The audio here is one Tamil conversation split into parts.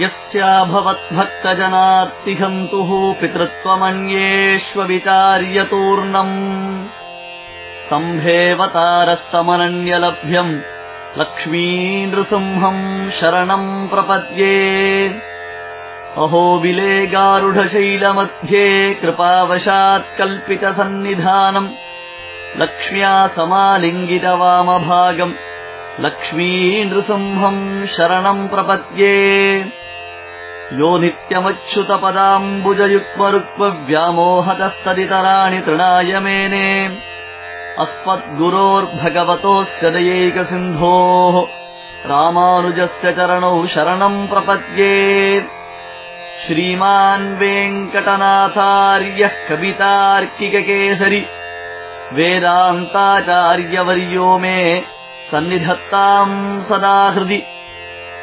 यस्याभवद्भक्तजनात्तिहन्तुः पितृत्वमन्येष्वविचार्यतूर्णम् स्तम्भेऽवतारस्तमनन्यलभ्यम् लक्ष्मीनृसिंहम् शरणम् प्रपद्ये। अहो विले गारुढशैलमध्ये कृपावशात् कल्पितसन्निधानम् लक्ष्म्या समालिङ्गितवामभागम् लक्ष्मीनृसिंहम् शरणम् प्रपद्ये यो नित्यमच्युतपदाम्बुजयुग्मरुक्मव्यामोहतस्तदितराणि तृणाय मेने अस्मद्गुरोर्भगवतोऽस्य दयैकसिन्धोः रामानुजस्य चरणौ शरणम् प्रपद्ये। श्रीमान् वेङ्कटनाथार्यः कवितार्किककेसरि वेदान्ताचार्यवर्यो मे सन्निधत्ताम् सदा हृदि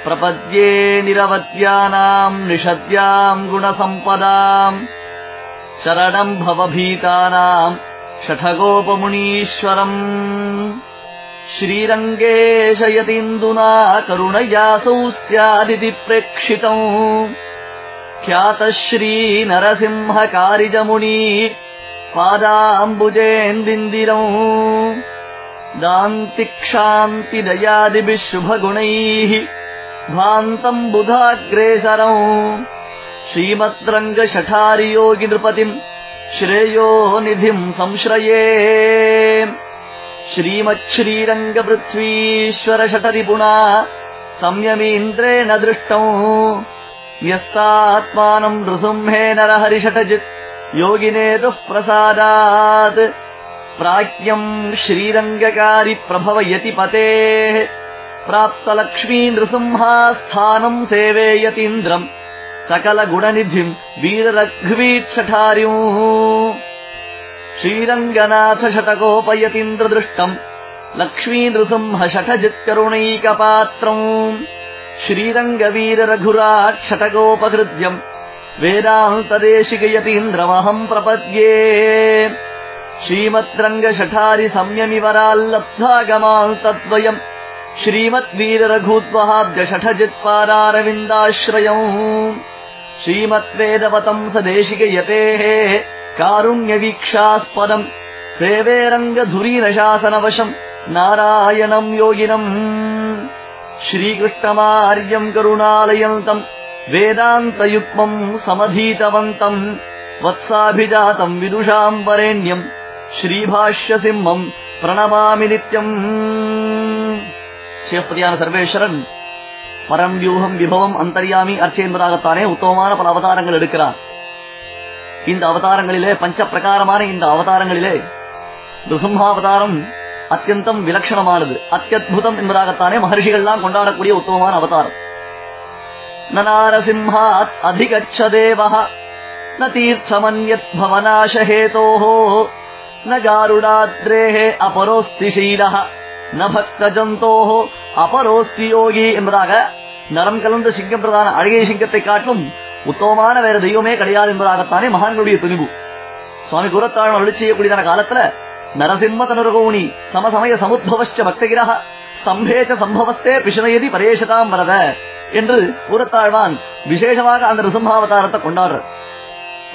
प्रपद्ये निरवद्यानाम् निषद्याम् गुणसम्पदाम् शरणम् भवभीतानाम् शठगोपमुनीश्वरम् श्रीरङ्गेशयतीन्दुना करुणयासौ स्यादिति प्रेक्षितम् ख्यातः श्रीनरसिंहकारिजमुनी पादाम्बुजेन्दिन्दिरम् दान्तिक्षान्तिदयादिभिः शुभगुणैः भान्तम् बुधाग्रेसरम् श्रीमद्रङ्गशठारियोगिनृपतिम् श्रेयो निधिम् संश्रये। श्रीमच्छ्रीरङ्गपृथ्वीश्वरशठरिपुणा संयमीन्द्रेण दृष्टम् न्यस्तात्मानम् नृसिंहे नरहरिषटजित् योगिनेतुः प्रसादात्। प्राज्ञम् श्रीरङ्गकारि प्रभवयति पतेः प्राप्तलक्ष्मी नृसिंहास्थानम् सेवेयतीन्द्रम् सकलगुणनिधिम् वीररघ्वीक्षठार्युः। श्रीरङ्गनाथशतकोपयतीन्द्रदृष्टम् लक्ष्मी नृसिंह शठजित्करुणैकपात्रम् श्रीरङ्गवीररघुराक्षटकोपहृद्यम् वेदान्तदेशिकयतीन्द्रमहम् प्रपद्ये। श्रीमद्रङ्गशठारि संयमिवराल्लब्धागमान् श्रीमद्वीररघुत्वहाद्रषठ श्रीमत्वेदवतम् श्रीमत्पेदवतम् स देशिकयतेः कारुण्यवीक्षास्पदम्। सेवेरङ्गधुरीरशासनवशम् नारायणम् योगिनम्। श्रीकृष्णमार्यम् करुणालयन्तम् वेदान्तयुक्मम् समधीतवन्तम् वत्साभिजातम् विदुषाम् वरेण्यम् श्रीभाष्यसिंहम् प्रणमामि नित्यम्। சேப்பதியான சர்வேஸ்வரன் பரம் வியூகம் விபவம் அந்தரியாமி அர்ச்சேந்திராகத்தானே உத்தமமான பல அவதாரங்கள் எடுக்கிறார் இந்த அவதாரங்களிலே பஞ்ச பிரகாரமான இந்த அவதாரங்களிலே அவதாரம் அத்தியந்தம் விலட்சணமானது அத்தியுதம் என்பதாகத்தானே மகர்ஷிகள்லாம் கொண்டாடக்கூடிய உத்தமமான அவதாரம் நாரசிம்ஹாத் அதிகச்ச தேவஹ ந தீர்த்தமன்யத் பவனாசஹேதோஹோ ந காருடாத்ரேஹே ந பக்த அபரோஸ்தி யோகி என்பதாக நரம் கலந்த சிங்கம் பிரதான அழகிய சிங்கத்தை காட்டும் உத்தமமான வேற தெய்வமே கிடையாது என்பதாகத்தானே மகான்களுடைய துணிவு சுவாமி குரத்தாழ் அருள் செய்யக்கூடியதான காலத்துல நரசிம்ம தனுரகோணி சமசமய சமுத்பவச்ச பக்தகிரக ஸ்தம்பேச்ச சம்பவத்தே பிஷனயதி பரேஷதாம் வரத என்று குரத்தாழ்வான் விசேஷமாக அந்த ரிசம்மாவதாரத்தை கொண்டாடுற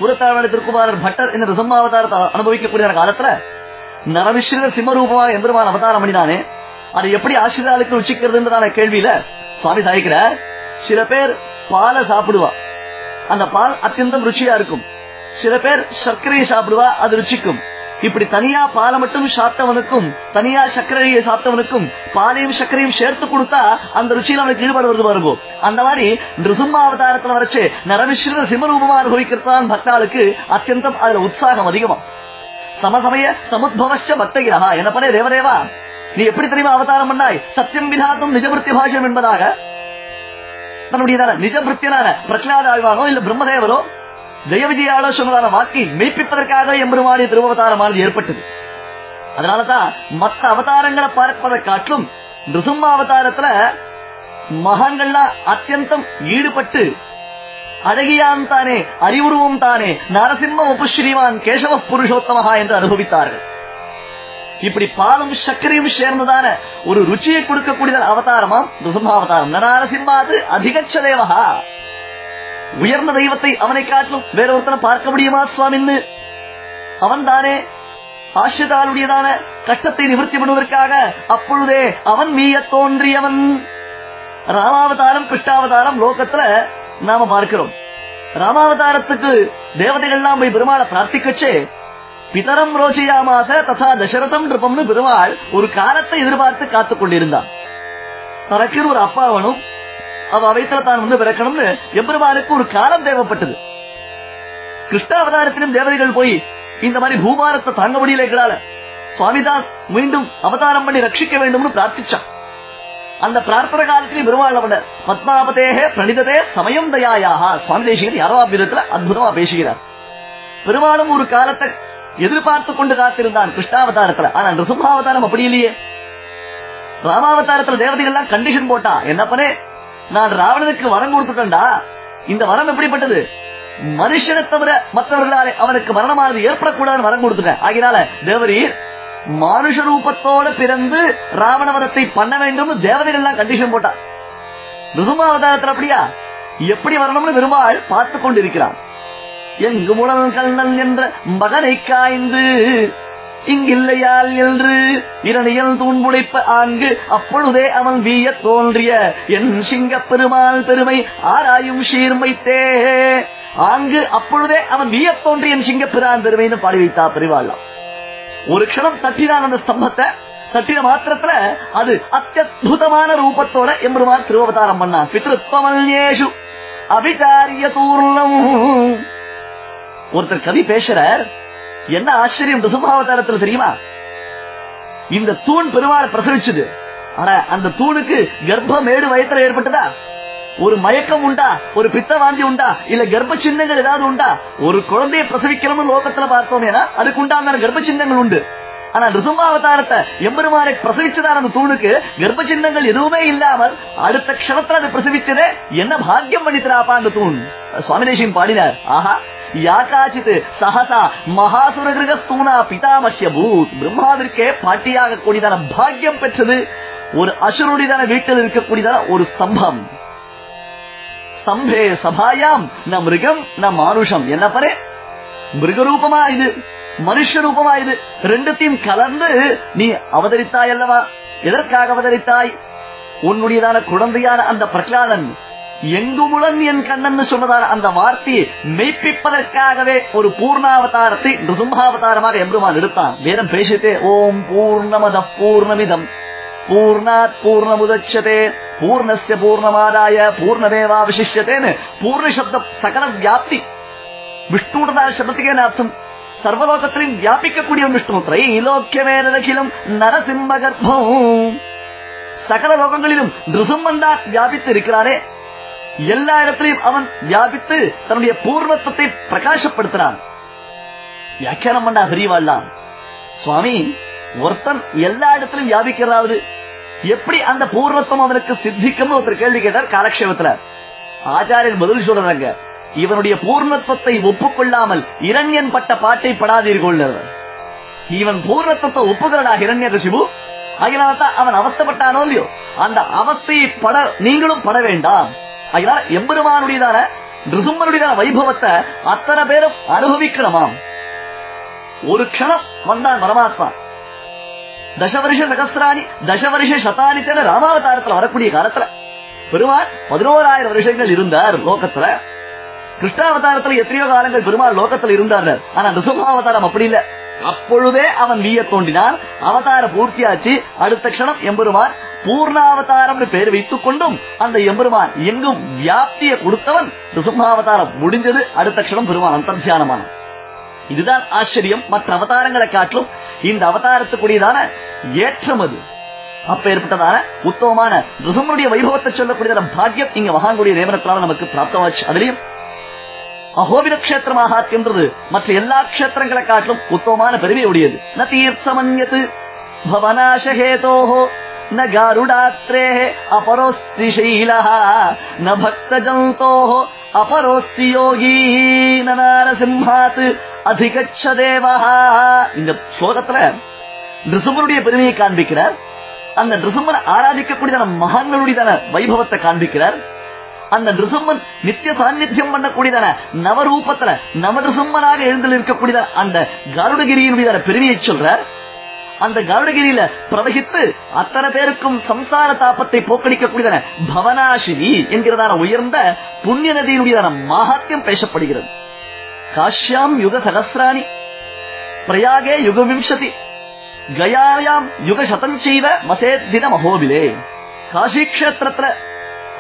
குரத்தாழ்வான திருக்குமாரர் பட்டர் இந்த ரிசம்மாவதாரத்தை அனுபவிக்கக்கூடிய காலத்துல நரமிஸ்ரித சிம்மரூபமா எம்பெருமான் அவதாரம் பண்ணினானே. அது எப்படி ஆசிரியர்களுக்கு ருச்சிக்கிறதுன்றதான கேள்வியில சுவாமி சாய்க்கிறார் சில பேர் பாலை சாப்பிடுவா. அந்த பால் அத்தியந்தம் ருச்சியா இருக்கும். சில பேர் சர்க்கரையை சாப்பிடுவா அது ருச்சிக்கும். இப்படி தனியா பாலை மட்டும் சாப்பிட்டவனுக்கும் தனியா சர்க்கரையை சாப்பிட்டவனுக்கும் பாலையும் சர்க்கரையும் சேர்த்து கொடுத்தா அந்த ருச்சியில அவனுக்கு ஈடுபாடு வருது பாருங்க. அந்த மாதிரி நிருசும்மா அவதாரத்துல வரைச்சு நரமிஸ்ரித சிம்மரூபமா அனுபவிக்கிறதான் பக்தாளுக்கு அத்தியந்தம் அதுல உற்சாகம் அதிகமா. சமசமய சமுத்பவச்ச பக்தகிரா எனப்பனே தேவதேவா நீ எப்படி தெரியுமா அவதாரம் பண்ணாய்? சத்தியம் விதாத்தும் நிஜபிருத்திய பாஷம் என்பதாக. தன்னுடைய நிஜபிருத்தியனான பிரச்சனாத ஆழ்வானோ இல்ல பிரம்மதேவரோ ஜெய விஜயாலோ சொன்னதான வாக்கை மெய்ப்பிப்பதற்காக எம்பெருமானிய திருவவதாரமானது ஏற்பட்டது. அதனாலதான் மற்ற அவதாரங்களை பார்ப்பதை காட்டிலும் நிருசும்மா அவதாரத்துல மகான்கள்லாம் அத்தியந்தம் ஈடுபட்டு அழகியான் தானே அறிவுருவம் தானே. நரசிம்ம உபஸ்ரீவான் கேசவ புருஷோத்தமஹா என்று அனுபவித்தார்கள். இப்படி பாலும் சர்க்கரையும் சேர்ந்ததான ஒரு ருச்சியை கொடுக்கக்கூடிய அவதாரமாம் ருசும்ஹாவதாரம் நரசிம்மாது அதிகச்சதேவகா உயர்ந்த தெய்வத்தை அவனை காட்டிலும் வேற ஒருத்தனை பார்க்க முடியுமா சுவாமின்னு? அவன் தானே ஆசிரிதாளுடையதான கஷ்டத்தை நிவர்த்தி பண்ணுவதற்காக அப்பொழுதே அவன் மீய தோன்றியவன். ராமாவதாரம் கிருஷ்ணாவதாரம் லோகத்துல நாம பார்க்கிறோம். ராமாவதாரத்துக்கு தேவதைகள்லாம் போய் பெருமாளை பிரார்த்திக்கச்சே பிதரம் ரோஜியாமாக ததா தசரதம் இருப்பம்னு பெருமாள் ஒரு காலத்தை எதிர்பார்த்து காத்துக் கொண்டிருந்தான். தனக்கு ஒரு அப்பாவனும் அவ வயிற்றுல தான் வந்து பிறக்கணும்னு எம்பெருமானுக்கு ஒரு காலம் தேவைப்பட்டது. கிருஷ்ணாவதாரத்திலும் தேவதைகள் போய் இந்த மாதிரி பூபாரத்தை தாங்க முடியல எங்களால. சுவாமிதாஸ் மீண்டும் அவதாரம் பண்ணி ரட்சிக்க வேண்டும்னு பிரார்த்திச்சான். அந்த பிரார்த்தனை காலத்திலே பெருமாள் பத்மாபதேகே பிரணிததே சமயம் தயாயாக. சுவாமி தேசிகர் யாரோ விதத்துல அற்புதமா பேசுகிறார். பெருமாளும் ஒரு காலத்தை எதிர்பார்த்து கொண்டு காத்திருந்தான் கிருஷ்ணாவதாரத்துல. ஆனா நிருசிம்மாவதாரம் அப்படி இல்லையே. ராமாவதாரத்துல தேவதைகள்லாம் கண்டிஷன் போட்டா என்ன நான் ராவணனுக்கு வரம் கொடுத்துட்டேன்டா. இந்த வரம் எப்படிப்பட்டது? மனுஷனை தவிர மற்றவர்களாலே அவனுக்கு மரணமானது ஏற்படக்கூடாதுன்னு வரம் கொடுத்துட்டேன். ஆகினால தேவரீர் மானுஷ ரூபத்தோட பிறந்து ராவணவரத்தை பண்ண வேண்டும் தேவதைகள் எல்லாம் கண்டிஷன் போட்டா அவதாரத்தில் அப்படியா? எப்படி வரணும்னு பெருமாள் பார்த்து கொண்டிருக்கிறான். எங்கு முழல் கண்ணன் என்ற மகனை காய்ந்து இங்கில்லையால் என்று இரணியல் தூண்புடைப்ப ஆங்கு அப்பொழுதே அவன் வீய தோன்றிய என் சிங்க பெருமாள் பெருமை ஆராயும் சீர்மைத்தே. ஆங்கு அப்பொழுதே அவன் வீய தோன்றிய என் சிங்க பிரான் பெருமைன்னு பாடி வைத்தா பெரிவாள்லாம். ஒரு க்ஷணம் தட்டினான் அந்த ஸ்தம்பத்தை தட்டின மாத்திரத்துல அது அத்தியுதமான ரூபத்தோட எம்பெருமான் திருவவதாரம் பண்ணா பித்ருத்வமல்யேஷு அபிச்சாரிய தூர்ணம் ஒருத்தர் கவி பேசுறார் என்ன ஆச்சரியம் ரிசுமாவதாரத்தில் தெரியுமா? இந்த தூண் பெருமாளை பிரசவிச்சது. ஆனா அந்த தூணுக்கு கர்ப்பமேடு வயத்துல ஏற்பட்டதா? ஒரு மயக்கம் உண்டா? ஒரு பித்த வாந்தி உண்டா? இல்ல கர்ப்ப சின்னங்கள் ஏதாவது உண்டா? ஒரு குழந்தையை பிரசவிக்கணும்னு லோகத்துல பார்த்தோம் ஏன்னா அதுக்கு உண்டான கர்ப்ப சின்னங்கள் உண்டு. ஆனா ரிசுமாவதாரத்தை எம்பெருமானை பிரசவிச்சதான அந்த தூணுக்கு கர்ப்ப சின்னங்கள் எதுவுமே இல்லாமல் அடுத்த க்ஷணத்துல அது பிரசவிச்சதே என்ன பாக்கியம் பண்ணித்திராப்பா அந்த தூண். சுவாமி தேசியம் பாடினார். ஆஹா யாக்காச்சித் சஹசா மகாசுரகிருக ஸ்தூனா பிதாமஷ்ய பூத். பிரம்மாவிற்கே பாட்டியாக கூடியதான பாக்கியம் பெற்றது. ஒரு அசுருடையதான வீட்டில் இருக்கக்கூடியதான ஒரு ஸ்தம்பம். சம்பே சபாயாம் ந மிருகம் ந மானுஷம். என்ன பரே மிருகரூபமா இது? மனுஷ ரூபமா இது? ரெண்டுத்தையும் கலந்து நீ அவதரித்தாய் அல்லவா? எதற்காக அவதரித்தாய்? உன்னுடையதான குழந்தையான அந்த பிரகலாதன் எங்குமுளன் என் கண்ணன் சொன்னதான அந்த வார்த்தையை மெய்ப்பிப்பதற்காகவே ஒரு பூர்ணாவதாரத்தை நிருதும்பாவதாரமாக எம்பெருமான் எடுத்தான். வேதம் பேசிட்டே ஓம் பூர்ணமத பூர்ணமிதம். பூர்ணாத் பூர்ணமுதட்சதே பூர்ணஸ்ய பூர்ணமாதாய பூர்ணமேவா விசிஷ்யத்தேன்னு பூர்ண சப்த சகல வியாப்தி விஷ்ணுடதான சப்தத்துக்கே அர்த்தம் சர்வலோகத்திலையும் வியாபிக்கக்கூடிய விஷ்ணு திரைலோக்கியமேனகிலம் நரசிம்ம கர்ப்பம் சகல லோகங்களிலும் நிருசிம்மந்தா வியாபித்து இருக்கிறாரே எல்லா இடத்திலையும் அவன் வியாபித்து தன்னுடைய பூர்ணத்துவத்தை பிரகாசப்படுத்துறான்। வியாக்கியானம் பண்ணா பெரியவாள்லாம் சுவாமி ஒருத்தன் எல்லா இடத்திலும் வியாபிக்கிறாவது? எப்படி அந்த பூர்ணத்துவம் அவனுக்கு சித்திக்கும் ஒருத்தர் கேள்வி கேட்டார் காலக்ஷேபத்துல. ஆச்சாரியர் பதில் சொல்றாங்க இவனுடைய பூர்ணத்துவத்தை ஒப்புக்கொள்ளாமல் இரண்யன் பட்ட பாட்டை படாதீர்கள் இவன் பூர்ணத்துவத்தை ஒப்புகிறடா இரண்ய ரிஷிபு? அதனாலதான் அவன் அவஸ்தப்பட்டானோ இல்லையோ? அந்த அவஸ்தையை பட நீங்களும் பட வேண்டாம். அதனால எம்பெருமானுடையதான நிருசும்மனுடையதான வைபவத்தை அத்தனை பேரும் அனுபவிக்கணுமாம். ஒரு க்ஷணம் வந்தான் பரமாத்மா. தசவருஷ சகசிராணி தசவருஷ சதானித்தன ராமாவதாரத்துல வரக்கூடிய காலத்துல பெருமாள் பதினோராயிரம் வருஷங்கள் இருந்தார் லோகத்துல. கிருஷ்ணாவதாரத்துல எத்தனையோ காலங்கள் பெருமாள் லோகத்துல இருந்தார் ஆனா நிருசிம்மாவதாரம் அப்படி இல்ல. அப்பொழுதே அவன் வீய தோண்டினான். அவதார பூர்த்தியாச்சு. அடுத்த க்ஷணம் எம்பெருமான். பூர்ணாவதாரம் பேர் வைத்துக் கொண்டும் அந்த எம்பெருமான் எங்கும் வியாப்தியை கொடுத்தவன். ரிசும்மாவதாரம் முடிஞ்சது. அடுத்த க்ஷணம் பெருமான் அந்தர்த்தியானமான இதுதான் ஆச்சரியம். மற்ற அவதாரங்களை காட்டிலும் இந்த அவதாரத்துக்குரியதான ஏற்றம் அது. அப்ப ஏற்பட்டதான உத்தமமான ரிசுமனுடைய வைபவத்தை சொல்லக்கூடியதான பாக்கியம் இங்க மகான்குடைய நியமனத்தினால நமக்கு பிராப்தமாச்சு. அதுலயும் அகோபிர கஷேத்திரமாக மகாத்யன்றது மற்ற எல்லா கஷேத்திரங்களை காட்டிலும் உத்தமமான பெருமை உடையது. ந தீர்த்தமன்யத்து பவனாசகேதோஹோ ந காருடாத்ரே அபரோஸ்தி சைலஹ ந பக்தஜந்தோஹ அபரோஸ்தி யோகி நரசிம்ஹாத் அதிகச்ச தேவஹா இந்த ஸ்லோகத்துல நிருசுமனுடைய பெருமையை காண்பிக்கிறார். அந்த நிருசுமனை ஆராதிக்கக்கூடியதான மகான்களுடையதான வைபவத்தை காண்பிக்கிறார். அந்த நிருசும்மன் நித்திய சாநித்தியம் பண்ணக்கூடியதான நவரூபத்துல நவ நிருசும்மனாக எழுந்தில் இருக்கக்கூடியதான அந்த கருடகிரியினுடைய பெருமையை சொல்றார். அந்த கருடகிரியில பிரவகித்து அத்தனை பேருக்கும் சம்சார தாபத்தை போக்கடிக்கக்கூடியதான பவனாசினி என்கிறதான உயர்ந்த புண்ணிய நதியினுடையதான மகாத்தியம் பேசப்படுகிறது. காஷ்யாம் யுக சகசிராணி பிரயாகே யுக விம்சதி கயாயாம் யுக சதஞ்செய்வ மசேத்தின மகோபிலே. காசி கஷேத்திரத்துல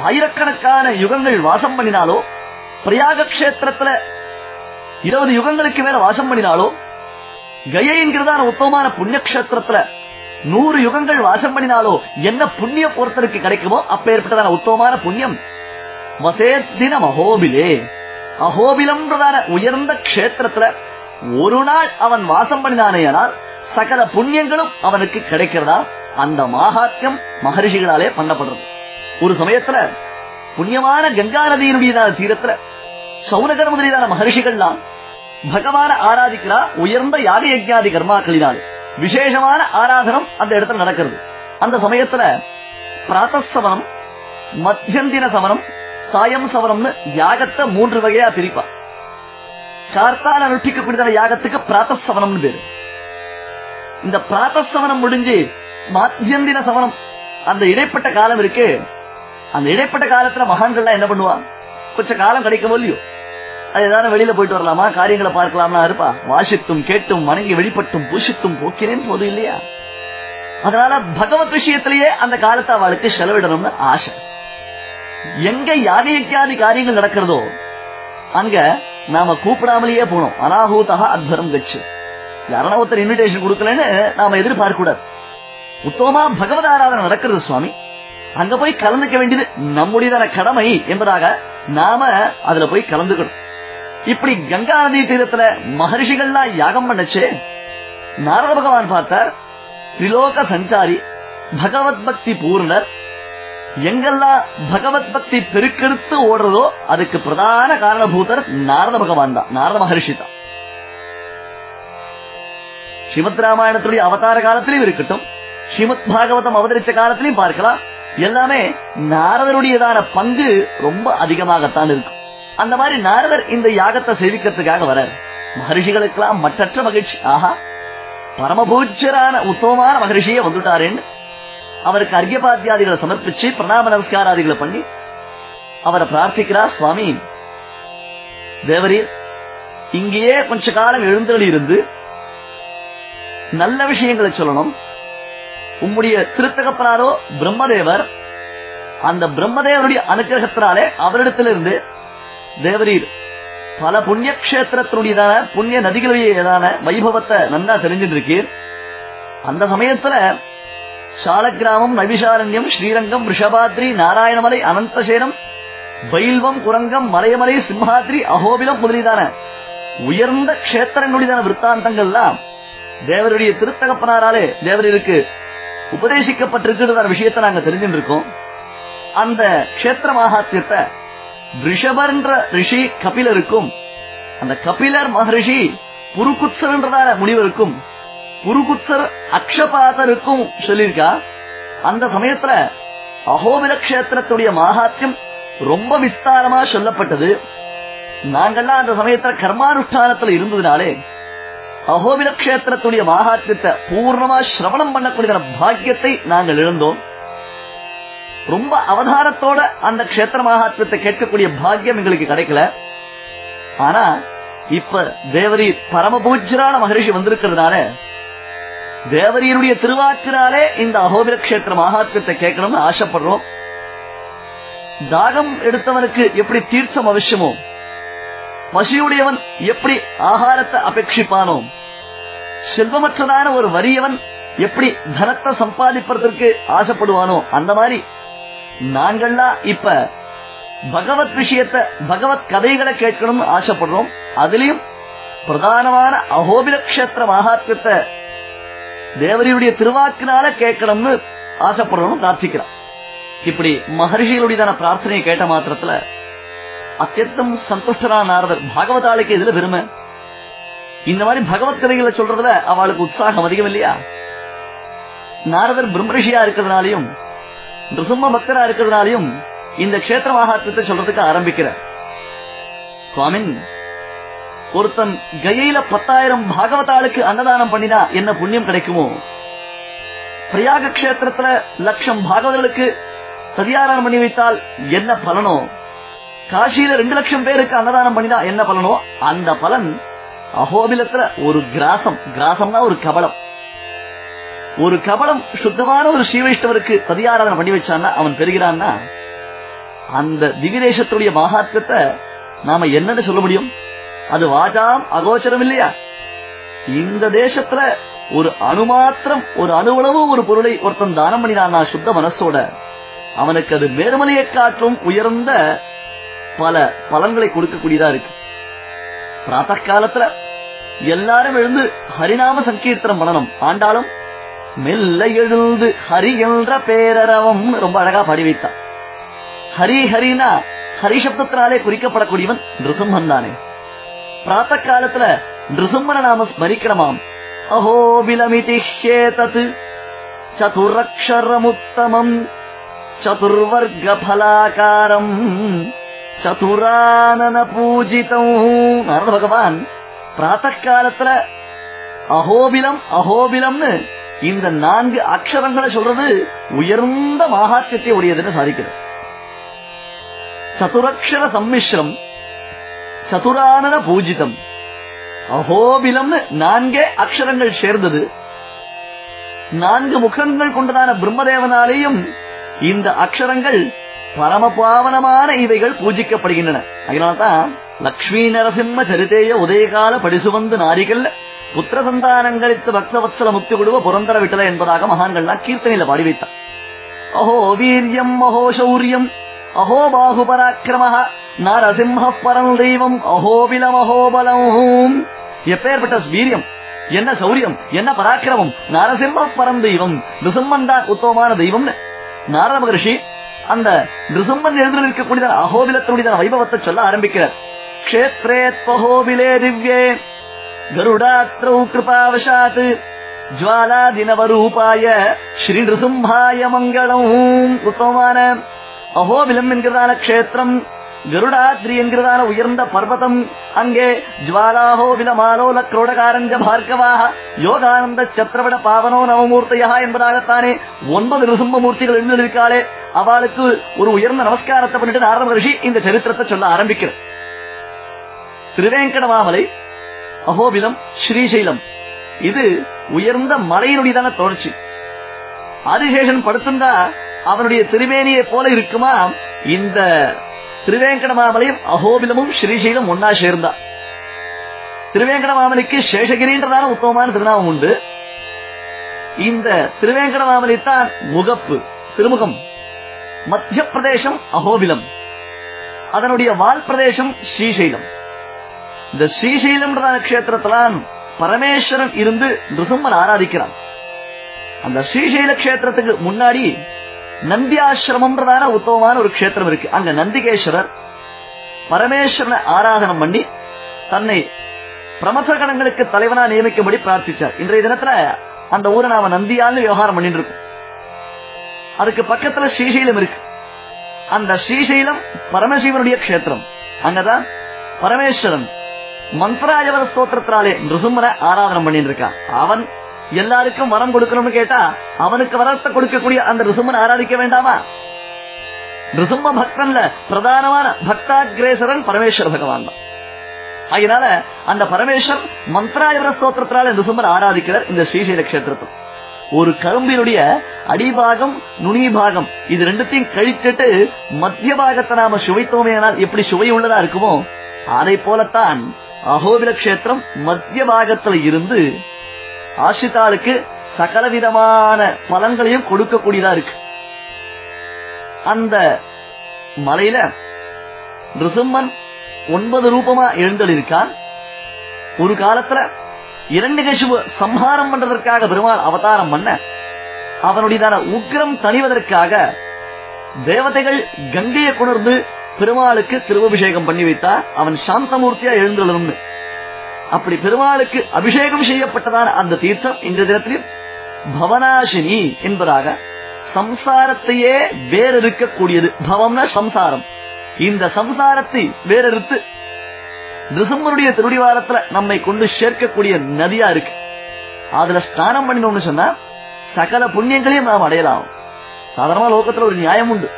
ஆயிரக்கணக்கான யுகங்கள் வாசம் பண்ணினாலோ பிரயாக கஷேத்திரத்துல இருபது யுகங்களுக்கு மேல வாசம் பண்ணினாலோ கயைங்கிறதான உத்தமமான புண்ணியக்ஷேத்திரத்துல நூறு யுகங்கள் வாசம் பண்ணினாலோ என்ன புண்ணிய பொறுத்தருக்கு கிடைக்குமோ அப்பேற்பட்டதான உத்தமமான புண்ணியம். வசேத்தின மகோபிலே. அகோபிலம்ன்றதான உயர்ந்த கஷேத்திரத்துல ஒரு நாள் அவன் வாசம் பண்ணினானேயானால் சகல புண்ணியங்களும் அவனுக்கு கிடைக்கிறதா? அந்த மாகாத்தியம் மகரிஷிகளாலே பண்ணப்படுறது. ஒரு சமயத்துல புண்ணியமான கங்கா நதியினுடைய தீரத்துல சௌனகர் முதலியதான மகரிஷிகள்லாம் பகவான ஆராதிக்கிறா உயர்ந்த யாக யஜ்யாதி கர்மாக்களினால் விசேஷமான ஆராதனம் அந்த இடத்துல நடக்கிறது. அந்த சமயத்துல பிராத்தசவனம் மத்தியந்தின சவனம் சாயம் சவனம்னு யாகத்தை மூன்று வகையா பிரிப்பா. கார்த்தால் அனுஷ்டிக்கக்கூடிய யாகத்துக்கு பிராத்தசவனம்னு பேரு. இந்த பிராத்தசவனம் முடிஞ்சு மாத்தியந்தின சவனம் அந்த இடைப்பட்ட காலம் இருக்கு. அந்த இடைப்பட்ட காலத்துல மகான்கள்லாம் என்ன பண்ணுவான் கொஞ்சம் காலம் கிடைக்கவோ இல்லையோ? அது வெளியில போயிட்டு வரலாமா? காரியங்களை பார்க்கலாம்னா இருப்பா. வாசித்தும் கேட்டும் வணங்கி வெளிப்பட்டும் பூஷித்தும் போக்கிறேன் போது இல்லையா? அதனால பகவத் விஷயத்திலேயே அந்த காலத்தை அவளுக்கு செலவிடணும்னு ஆசை. எங்க யாகையாதி காரியங்கள் நடக்கிறதோ அங்க நாம கூப்பிடாமலேயே போனோம். அனாகூதா அத்பரம் கட்சி யாரனா ஒருத்தர் இன்விடேஷன் கொடுக்கலன்னு நாம எதிர்பார்க்க கூடாது உத்தமமா பகவத ஆராதனை நடக்கிறது சுவாமி. அங்க போய் கலந்துக்க வேண்டியது நம்முடையதான கடமை என்பதாக நாம அதுல போய் கலந்துக்கணும். இப்படி கங்கா நதி தீரத்துல மகர்ஷிகள்லாம் யாகம் பண்ணச்சு? நாரத பகவான் பார்த்தார் திரிலோக சஞ்சாரி பகவத் பக்தி பூர்ணர் எங்கெல்லாம் பகவத் பக்தி பெருக்கெடுத்து ஓடுறதோ அதுக்கு பிரதான காரணபூதர் நாரத பகவான் தான் நாரத மகர்ஷி தான். ஸ்ரீமத் ராமாயணத்துடைய அவதார காலத்திலையும் இருக்கட்டும் ஸ்ரீமத் பாகவதம் அவதரிச்ச காலத்திலையும் பார்க்கலாம். எல்லாமே நாரதருடையதான பங்கு ரொம்ப அதிகமாகத்தான் இருக்கும். அந்த மாதிரி நாரதர் இந்த யாகத்தை சேவிக்கிறதுக்காக வர மகரிஷிகளுக்கெல்லாம் மற்றற்ற மகிழ்ச்சி. ஆஹா பரமபூஜ்யரான உத்தமமான மகரிஷியே வந்துட்டாரேன்னு அவருக்கு அர்க்கியபாத்தியாதிகளை சமர்ப்பிச்சு பிரணாம நமஸ்காராதிகளை பண்ணி அவரை பிரார்த்திக்கிறா சுவாமி. தேவரீர் இங்கேயே கொஞ்ச காலம் எழுந்தருளி இருந்து நல்ல விஷயங்களை சொல்லணும். உம்முடைய திருத்தகப்பனாரோ பிரம்மதேவர். அந்த பிரம்மதேவருடைய அனுகிரகத்தினாலே அவரிடத்திலிருந்து தேவரீர் பல புண்ணிய கஷேத்திரத்தினுடையதான புண்ணிய நதிகளுடையதான வைபவத்தை நன்னா தெரிஞ்சுட்டு இருக்கீர் அந்த சமயத்துல சாலக்கிராமம் நவிசாரண்யம் ஸ்ரீரங்கம் ரிஷபாத்ரி நாராயணமலை அனந்தசேனம் பைல்வம் குரங்கம் மலையமலை சிம்ஹாத்ரி அகோபிலம் முதலீதான உயர்ந்த கஷேத்திரங்களுடையதான விற்த்தாந்தங்கள்லாம் தேவருடைய திருத்தகப்பனாராலே தேவரிற்கு உபதேசிக்கப்பட்டிருக்கிறதான விஷயத்தை நாங்க தெரிஞ்சுட்டு இருக்கோம் அந்த கஷேத்திர மகாத்தியத்தை ரிஷபர்ன்ற ரிஷி கபிலருக்கும் அந்த கபிலர் மகரிஷி புருகுத்சர்ன்றதான முனிவருக்கும் புருகுத்சர் அக்ஷபாதருக்கும் சொல்லியிருக்கா? அந்த சமயத்துல அகோபில கஷேத்திரத்துடைய மகாத்தியம் ரொம்ப விஸ்தாரமா சொல்லப்பட்டது. நாங்கள்லாம் அந்த சமயத்துல கர்மானுஷ்டானத்துல இருந்ததுனாலே அகோபில கஷேத்திரத்துடைய மகாத்தியத்தை பூர்ணமா சிரவணம் பண்ணக்கூடிய பாக்கியத்தை நாங்கள் இழந்தோம். ரொம்ப அவதாரத்தோட அந்த கஷேத்திர மகாத்மத்தை கேட்கக்கூடிய பாக்கியம் எங்களுக்கு கிடைக்கல. ஆனா இப்ப தேவரி பரமபூஜ்யரான மகரிஷி வந்திருக்கிறதுனால தேவரியனுடைய திருவாக்கினாலே இந்த அகோபிர கஷேத்திர மகாத்மத்தை கேட்கணும்னு ஆசைப்படுறோம். தாகம் எடுத்தவனுக்கு எப்படி தீர்த்தம் அவசியமோ பசியுடையவன் எப்படி ஆகாரத்தை அபேட்சிப்பானோ செல்வமற்றதான ஒரு வறியவன் எப்படி தனத்தை சம்பாதிப்பதற்கு ஆசைப்படுவானோ அந்த மாதிரி நாங்கள்லாம் இப்ப பகவத் விஷயத்த பகவத் கதைகளை கேட்கணும்னு ஆசைப்படுறோம். அதுலயும் பிரதானமான அகோபில கஷேத்திர மகாத்மத்தை தேவரியுடைய திருவாக்கினால கேட்கணும்னு ஆசைப்படுறோம் பிரார்த்திக்கிறான் இப்படி மகர்ஷிகளுடையதான பிரார்த்தனையை கேட்ட மாத்திரத்துல அத்தியந்தம் சந்துஷ்டரான நாரதர் பாகவதாளுக்கு இதுல பெருமை? இந்த மாதிரி பகவத் கதைகளை சொல்றதுல அவளுக்கு உற்சாகம் அதிகம் இல்லையா நாரதர் பிரம்மரிஷியா இருக்கிறதுனாலையும் நிருசும்ம பக்தரா இருக்கிறதுனாலையும் இந்த கஷேத்திர மகாத்மத்தை சொல்றதுக்கு ஆரம்பிக்கிறார். சுவாமின் ஒருத்தன் கயையில பத்தாயிரம் பாகவதாளுக்கு அன்னதானம் பண்ணினா என்ன புண்ணியம் கிடைக்குமோ? பிரயாக கஷேத்திரத்துல லட்சம் பாகவதர்களுக்கு சதியாராயணம் பண்ணி வைத்தால் என்ன பலனோ? காசியில ரெண்டு லட்சம் பேருக்கு அன்னதானம் பண்ணினா என்ன பலனோ? அந்த பலன் அகோபிலத்துல ஒரு கிராசம். கிராசம்னா ஒரு கபலம் ஒரு கபலம் சுத்தமான ஒரு ஸ்ரீவைஷ்ணவருக்கு பதியாராதனை பண்ணி வச்சான்னா அவன் பெறுகிறான்னா? அந்த திவிதேசத்துடைய மகாத்மத்தை நாம என்னன்னு சொல்ல முடியும்? அது வாஜாம் அகோச்சரம் இல்லையா? இந்த தேசத்துல ஒரு அணுமாத்திரம் ஒரு அணுவளவு ஒரு பொருளை ஒருத்தன் தானம் பண்ணினான்னா சுத்த மனசோட அவனுக்கு அது மேருமலையை காற்றும் உயர்ந்த பல பலன்களை கொடுக்கக்கூடியதா இருக்கு. பிராத்த காலத்துல எல்லாரும் எழுந்து ஹரிநாம சங்கீர்த்தனம் பண்ணணும். ஆண்டாலும் மெல்ல எழுந்து ஹரி என்ற பேரரவம் ரொம்ப அழகா படிவித்தான். ஹரி ஹரினா ஹரிசப்தத்தினாலே குறிக்கப்படக்கூடியவன் நிருசிம்மன் தானே. பிராத்த காலத்துல நிருசிம்மன நாம ஸ்மரிக்கணுமாம். அஹோபிலமிதி ஹேதத் சதுரக்ஷரமுத்தமம் சதுர்வர்க பலாகாரம் சதுரானன பூஜிதம். நாரத பகவான் பிராத்த காலத்துல அஹோபிலம் அஹோபிலம்னு இந்த நான்கு அக்ஷரங்களை சொல்றது உயர்ந்த மகாத்தியத்தை உடையதுன்னு சாதிக்கிறது. சதுரக்ஷர சம்மிஸ்ரம் சதுரானன பூஜிதம் அஹோபிலம்னு நான்கே அக்ஷரங்கள் சேர்ந்தது. நான்கு முகங்கள் கொண்டதான பிரம்மதேவனாலேயும் இந்த அக்ஷரங்கள் பரம பாவனமான இவைகள் பூஜிக்கப்படுகின்றன. அதனால்தான் லக்ஷ்மி நரசிம்ம சரிதேய உதயகால படிசுவந்து நாரிகள் புத்திர சந்தானங்களுக்கு பக்தவத்சல முக்தி கொடுவ புரந்தர விட்டல என்பதாக மகான்கள்லாம் கீர்த்தனையில பாடி வைத்தார். அஹோ வீரியம் அஹோ சௌரியம் அஹோ பாகு பராக்கிரம நரசிம்ஹ பரம் தெய்வம் அஹோ விலம் அஹோ பலம். எப்பேற்பட்ட வீரியம் என்ன சௌரியம் என்ன பராக்கிரமம் நரசிம்ம பரம் தெய்வம் நிருசிம்மன் தான் உத்தமமான தெய்வம்னு. நாரத மகர்ஷி அந்த நிருசிம்மன் எழுந்து நிற்கக்கூடிய அகோபிலத்தினுடைய வைபவத்தை சொல்ல ஆரம்பிக்கிறார். க்ஷேத்ரேத்வஹோபிலே திவ்யே கருடாத்ரௌ கிருபாவசாத் ஜுவாலா தினவரூபாய ஸ்ரீ நிருசிம்ஹாய மங்களம் உத்தமமான அஹோபிலம் என்கிறதான க்ஷேத்திரம் கருடாத்ரி என்கிறதான உயர்ந்த பர்வதம் அங்கே ஜுவாலாஹோபில மாலோல குரோடகாரஞ்ச பார்க்கவாக யோகானந்த சத்திரவிட பாவனோ நவமூர்த்தையா என்பதாகத்தானே ஒன்பது நிருசிம்ம மூர்த்திகள் எழுந்திருக்காளே அவளுக்கு ஒரு உயர்ந்த நமஸ்காரத்தை பண்ணிட்டு நாரத மகர்ஷி இந்த சரித்திரத்தை சொல்ல ஆரம்பிக்கிறார். திருவேங்கடமாமலை அகோபிலம் ஸ்ரீசைலம். இது உயர்ந்த மலையினுடையதான தொடர்ச்சி. ஆதிசேஷன் படுத்திருந்தா அவனுடைய திருவேணியை போல இருக்குமா? இந்த திருவேங்கடமாமலையும் அகோபிலமும் ஸ்ரீசைலம் ஒன்னா சேர்ந்தா. திருவேங்கடமாமலைக்கு சேஷகிரின்றதான உத்தமமான திருநாமம் உண்டு. இந்த திருவேங்கடமாமலை தான் முகப்பு திருமுகம். மத்திய பிரதேசம் அகோபிலம் அதனுடைய வால் பிரதேசம் ஸ்ரீசைலம். இந்த ஸ்ரீசைலம்ன்றதான கஷேத்திரத்திலான் பரமேஸ்வரன் இருந்து நிருசம்மன் ஆராதிக்கிறான். அந்த ஸ்ரீசைல கஷேத்திரத்துக்கு முன்னாடி நந்தி ஆசிரமம்ன்றதான உத்தமமான ஒரு கஷேத்திரம் இருக்கு. அங்க நந்திகேஸ்வரர் பரமேஸ்வரனை ஆராதனம் பண்ணி தன்னை பிரமச கணங்களுக்கு தலைவனா நியமிக்கும்படி பிரார்த்திச்சார். இன்றைய தினத்துல அந்த ஊரை நாம நந்தியான்னு விவகாரம் பண்ணிட்டு இருக்கோம் அதுக்கு பக்கத்துல ஸ்ரீசைலம் இருக்கு. அந்த ஸ்ரீசைலம் பரமசிவனுடைய கஷேத்திரம். அங்கதான் பரமேஸ்வரன் மந்திராஜவர ஸ்தோத்திரத்தினாலே நிருசிம்மனை ஆராதனம் பண்ணிட்டு இருக்கான் அவன் எல்லாருக்கும் வரம் கொடுக்கணும்னு கேட்டா அவனுக்கு வரத்தை கொடுக்கக்கூடிய அந்த ரிசும்மன் ஆராதிக்க வேண்டாமா? ரிசும்ப பக்தன்ல பிரதானமான பக்தாகிரேசரன் பரமேஸ்வர பகவான் தான். அதனால அந்த பரமேஸ்வர் மந்திராயவர ஸ்தோத்திரத்தினால ரிசும்மன் ஆராதிக்கிறார் இந்த ஸ்ரீசைல கஷேத்திரத்தில். ஒரு கரும்பினுடைய அடிபாகம் நுனி பாகம் இது ரெண்டுத்தையும் கழிச்சிட்டு மத்திய பாகத்தை நாம சுவைத்தோமேனால் எப்படி சுவை உள்ளதா இருக்குமோ அதை போலத்தான் அகோபில கஷேத்திரம் மத்திய பாகத்துல இருந்து ஆசிரித்தாளுக்கு சகல விதமான பலன்களையும் கொடுக்கக்கூடியதா இருக்கு. அந்த மலையில ரிசும்மன் ஒன்பது ரூபமா எழுந்தளிருக்கான். ஒரு காலத்துல இரண்டு கசிவு சம்ஹாரம் பண்றதற்காக பெருமாள் அவதாரம் பண்ண அவனுடையதான உக்கிரம் தணிவதற்காக தேவதைகள் கங்கையை கொணர்ந்து பெருமாளுக்கு திருவபிஷேகம் பண்ணி வைத்தார் அவன் சாந்தமூர்த்தியா எழுந்தெழும்னு அப்படி பெருமாளுக்கு அபிஷேகம் செய்யப்பட்டதான அந்த தீர்த்தம் இந்த தினத்திலும் பவனாசினி என்பதாக சம்சாரத்தையே வேறறுக்கக்கூடியது. பவம்னா சம்சாரம். இந்த சம்சாரத்தை வேறறுத்து டிசம்பருடைய திருடிவாரத்துல நம்மை கொண்டு சேர்க்கக்கூடிய நதியா இருக்கு. அதுல ஸ்நானம் பண்ணினோம்னு சொன்னா சகல புண்ணியங்களையும் நாம் அடையலாம். சாதாரணமா லோகத்துல ஒரு நியாயம் உண்டு.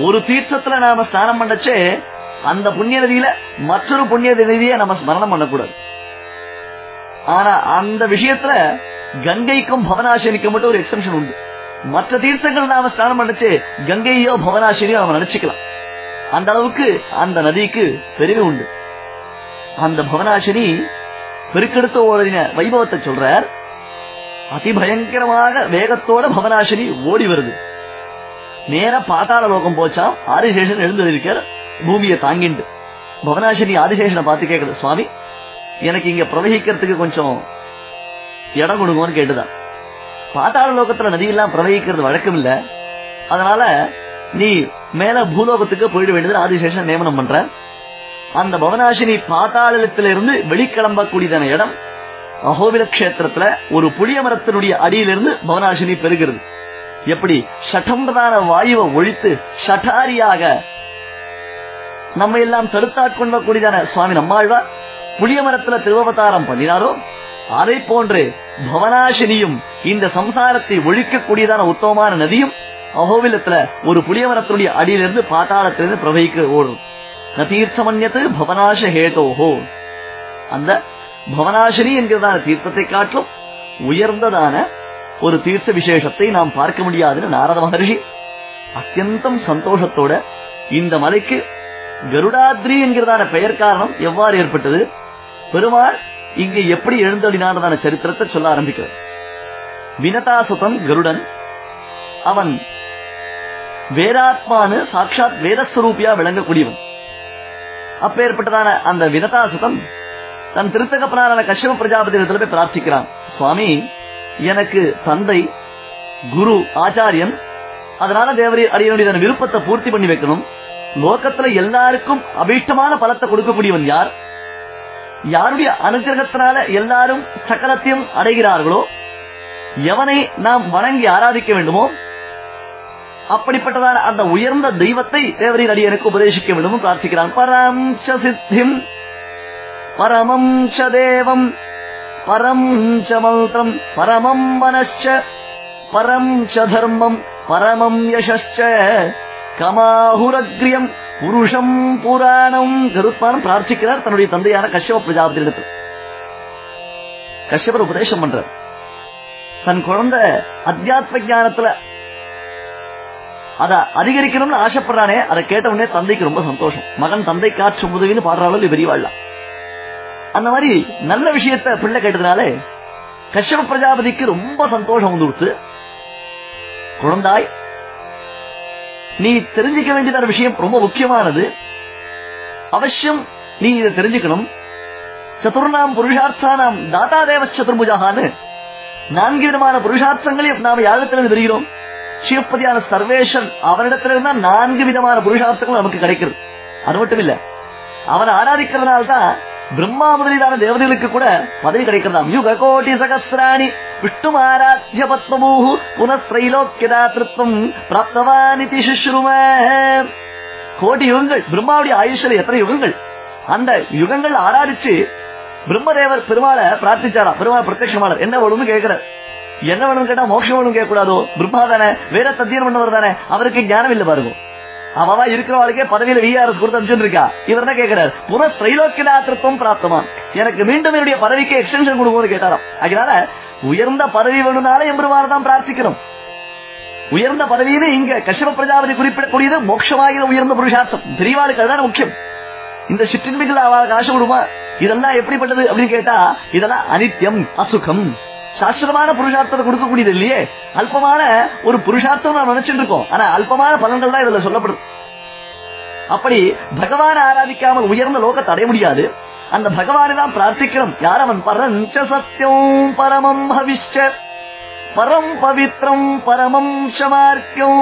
ஒரு தீர்த்தத்துல நாம ஸ்நானம் பண்ணச்சே அந்த புண்ணிய நதியில மற்றொரு புண்ணிய நதியை நம்ம ஸ்மரணம் பண்ணக்கூடாது. ஆனா அந்த விஷயத்துல கங்கைக்கும் பவனாசினிக்கும் மட்டும் ஒரு எக்ஸம்ஷன் உண்டு. மற்ற தீர்த்தங்கள் நாம ஸ்நானம் பண்ணச்சு கங்கையோ பவனாசினியோ நாம நினைச்சுக்கலாம். அந்த அளவுக்கு அந்த நதிக்கு பெருமை உண்டு. அந்த பவனாசினி பெருக்கெடுத்த ஓடின வைபவத்தை சொல்றார். அதிபயங்கரமாக வேகத்தோட பவனாசினி ஓடி வருது. நேர பாதாள லோகம் போச்சா? ஆதிசேஷன் எழுந்திருக்கார் பூமியை தாங்கிண்டு. பவனாசினி ஆதிசேஷனை பார்த்து கேட்குது சுவாமி எனக்கு இங்க பிரவகிக்கிறதுக்கு கொஞ்சம் இடம் கொடுங்கன்னு கேட்டுதான். பாதாள லோகத்துல நதியெல்லாம் பிரவகிக்கிறது வழக்கம் இல்ல. அதனால நீ மேல பூலோகத்துக்கு போயிட வேண்டியது ஆதிசேஷன் நியமனம் பண்ற. அந்த பவனாசினி பாதாளத்திலிருந்து வெளிக்கிளம்பக்கூடியதான இடம் அகோபில கஷேத்திரத்துல ஒரு புளிய மரத்தினுடைய அடியிலிருந்து பவனாசினி பெறுகிறது எப்படி ஷட்டம்பிரதான வாயுவை ஒழித்து ஷட்டாரியாக நம்ம எல்லாம் தடுத்தாட்கொள்ளக்கூடியதான சுவாமி நம்மாழ்வார்? புளிய மரத்துல திருவவதாரம் பண்ணினாரோ? அதை போன்று பவனாசினியும் இந்த சம்சாரத்தை ஒழிக்கக்கூடியதான உத்தமமான நதியும் அகோவிலத்துல ஒரு புளிய மரத்துடைய அடியிலிருந்து பாத்தாளத்திலிருந்து பிரவகிக்க ஓடும். நதீர்த்தமன்யத்து பவனாச ஹேதோஹோ. அந்த பவனாசினி என்கிறதான தீர்த்தத்தை காட்டும் உயர்ந்ததான ஒரு தீர்த்த விசேஷத்தை நாம் பார்க்க முடியாதுன்னு நாரத மகர்ஷி அத்தியந்தம் சந்தோஷத்தோட இந்த மலைக்கு கருடாத்ரி என்கிறதான பெயர் காரணம் எவ்வாறு ஏற்பட்டது? பெருமாள் இங்கு எப்படி எழுந்தடினானதான சரித்திரத்தை சொல்ல ஆரம்பிக்கிறது வினதாசுதன் கருடன். அவன் வேதாத்மானு சாட்சாத் வேதஸ்வரூபியா விளங்கக்கூடியவன். அப்பேற்பட்டதான அந்த வினதாசுதன் தன் திருத்தகப்பனான கஷ்யப பிரஜாபதி போய் பிரார்த்திக்கிறான். சுவாமி எனக்கு தந்தை குரு ஆச்சாரியன். அதனால தேவரி அடியனுடைய விருப்பத்தை பூர்த்தி பண்ணி வைக்கணும். லோகத்துல எல்லாருக்கும் அபீஷ்டமான பலத்தை கொடுக்கக்கூடியவன் யார்? யாருடைய அனுகிரகத்தினால எல்லாரும் சகலத்தையும் அடைகிறார்களோ எவனை நாம் வணங்கி ஆராதிக்க வேண்டுமோ அப்படிப்பட்டதான அந்த உயர்ந்த தெய்வத்தை தேவரின் அடியனுக்கு உபதேசிக்க வேண்டும் பிரார்த்திக்கிறான். பரம் சித்திம் பரமம் ச தேவம். பரம் ச மந்திரம் பரமம் மனச்ச பரம் ச தர்மம் பரமம் யசச்ச கமாஹுரக்ரியம் புருஷம் புராணம் கருத்மானம் பிரார்த்திக்கிறார் தன்னுடைய தந்தையான கஷ்யப பிரஜாபதியிடத்தில் கஷ்யபர் உபதேசம் பண்றார் தன் குழந்தை அத்தியாத்ம ஞானத்துல அத அதிகரிக்கணும்னு ஆசைப்படுறானே அதை கேட்ட உடனே தந்தைக்கு ரொம்ப சந்தோஷம் மகன் தந்தை காற்று உதவின்னு பாடுறாலும் பெரியவாழ்லாம் அந்த மாதிரி நல்ல விஷயத்த பிள்ளை கேட்டதுனால கஷ்யப பிரஜாபதிக்கு ரொம்ப சந்தோஷம் வந்துடுத்து குழந்தாய் நீ தெரிஞ்சுக்க வேண்டியதான விஷயம் ரொம்ப முக்கியமானது. அவசியம் நீ இதை தெரிஞ்சுக்கணும். சதுர்ணாம் புருஷார்த்தானாம் தாத்தா தேவ சதுர்முஜான்னு நான்கு விதமான புருஷார்த்தங்களையும் நாம் யாரிடத்திலிருந்து பெறுகிறோம்? சிவப்பதியான சர்வேஷன் அவனிடத்திலிருந்து நான்கு விதமான புருஷார்த்தங்கள் நமக்கு கிடைக்கிறது. அது மட்டும் இல்ல அவனை ஆராதிக்கிறதுனால தான் பிரம்மா முதலீதான தேவதைகளுக்கு கூட பதவி கிடைக்கிறதாம். யுக கோட்டி சகசிராணி விஷ்ணு ஆராத்திய பத்மமூஹு புனஸ்திரைலோக்கியதாத்திருத்தம் பிராப்தவானிதி சுஷ்ரும. கோடி யுகங்கள் பிரம்மாவுடைய ஆயுஷல எத்தனை யுகங்கள்? அந்த யுகங்கள் ஆராதிச்சு பிரம்மதேவர் பெருமாளை பிரார்த்திச்சாரா பெருமாள் பிரத்யட்சமாளர் என்ன வேணும்னு கேட்கிறார். என்ன வேணும்னு கேட்டா மோட்சம் வேணும் கேட்கக்கூடாதோ? பிரம்மா தானே வேற தத்தியம் பண்ணவர் தானே? அவருக்கு ஞானம் இல்லை பாருங்க. அவவா இருக்கிறவளுக்கே பதவியில விஆர்எஸ் கொடுத்து அனுப்பிச்சு இருக்கா இவர் என்ன கேட்கிறார் புன திரைலோக்கியதாத்திருத்தம் பிராப்தமா எனக்கு மீண்டும் என்னுடைய பதவிக்கு எக்ஸ்டென்ஷன் கொடுக்கும்னு கேட்டாராம். அதனால உயர்ந்த பதவி வேணும்னால எம்பெருமான தான் பிரார்த்திக்கிறோம் உயர்ந்த பதவியில இங்க கஷ்யப பிரஜாபதி குறிப்பிடக்கூடியது மோட்சமாகிற உயர்ந்த புருஷார்த்தம். பெரியவாளுக்கு அதுதான் முக்கியம். இந்த சிற்றின்மைகள் அவளுக்கு ஆசை விடுமா? இதெல்லாம் எப்படிப்பட்டது? அப்படின்னு கேட்டா இதெல்லாம் அனித்யம் அசுகம். சாஸ்திரமான புருஷார்த்தத்தை கொடுக்கக்கூடியது இல்லையே? அல்பமான ஒரு புருஷார்த்தம் நாம் நினைச்சிட்டு இருக்கோம் ஆனா அல்பமான பலன்கள் தான் இதுல சொல்லப்படுது. அப்படி பகவான ஆராதிக்காமல் உயர்ந்த லோகத்தை அடைய முடியாது. அந்த பகவானை தான் பிரார்த்திக்கணும் யார் அவன்? பரஞ்ச சத்தியம் பரமம் பவிஷ்ட பரம் பவித்ரம் பரமம் சமார்க்கியம்.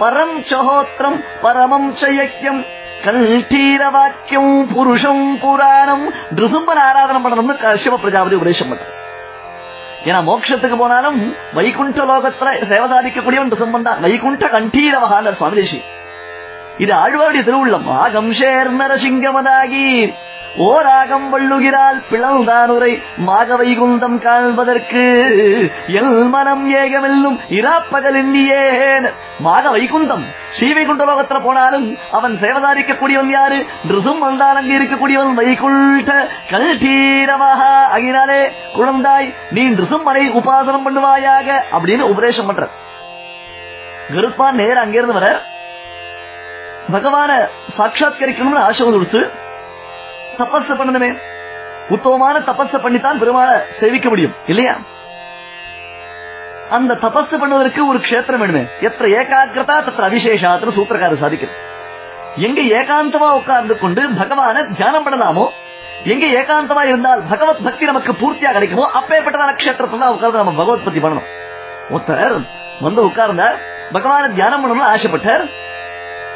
பரம் சஹோத்திரம் பரமம் சயக்கியம் கல்டீர வாக்கியம் புருஷம் புராணம். நிருசும்பன் ஆராதனை பண்ணணும்னு சிவ பிரஜாபதி உபதேசம் பண்ற ஏன்னா மோட்சத்துக்கு போனாலும் வைகுண்ட லோகத்துல சேவதாரிக்கக்கூடியவன் ரிசம்பன் தான் வைகுண்ட கண்டீரவகான சுவாமி தேசி இது ஆழ்வாருடைய திருவுள்ளம். ஆகம் சேர்ந்த நரசிங்கமதாகி ஓராகம் வள்ளுகிறாள் பிளந்தானுரை மாக வைகுந்தம் காண்பதற்கு. எல் மனம் ஏகமெல்லும் இராப்பகல் எண்ணியேன் மாக வைகுந்தம் ஸ்ரீவைகுண்ட லோகத்துல போனாலும் அவன் சேவதாரிக்கக்கூடியவன் யாரு? நிருசும் வந்தான் அங்கு இருக்கக்கூடியவன் வைகுண்ட கல்டீரமாக அகினாலே குழந்தாய் நீ நிருசும் மலை உபாசனம் பண்ணுவாயாக அப்படின்னு உபதேசம் பண்ற கருப்பான் நேரம் அங்கிருந்து வர பகவான சாட்சாத்கரிக்கணும்னு ஆசை கொடுத்து தபஸ் பண்ணணுமே. உத்தமமான தபஸ் பண்ணித்தான் பெருமாளை சேவிக்க முடியும் இல்லையா? அந்த தபஸ் பண்ணுவதற்கு ஒரு கஷேத்திரம் வேணுமே. எத்த ஏகாகிரதா தத்த அவிசேஷாத்திர சூத்திரக்காரர் சாதிக்கிறது எங்க ஏகாந்தமா உட்கார்ந்து கொண்டு பகவான தியானம் பண்ணலாமோ? எங்க ஏகாந்தமா இருந்தால் பகவத் பக்தி நமக்கு பூர்த்தியா கிடைக்குமோ? அப்பேற்பட்டதான கஷேத்திரத்துல தான் உட்கார்ந்து நம்ம பகவத் பத்தி பண்ணணும். ஒருத்தர் வந்து உட்கார்ந்தார் பகவான தியானம் பண்ணணும்னு ஆசைப்பட்டார்.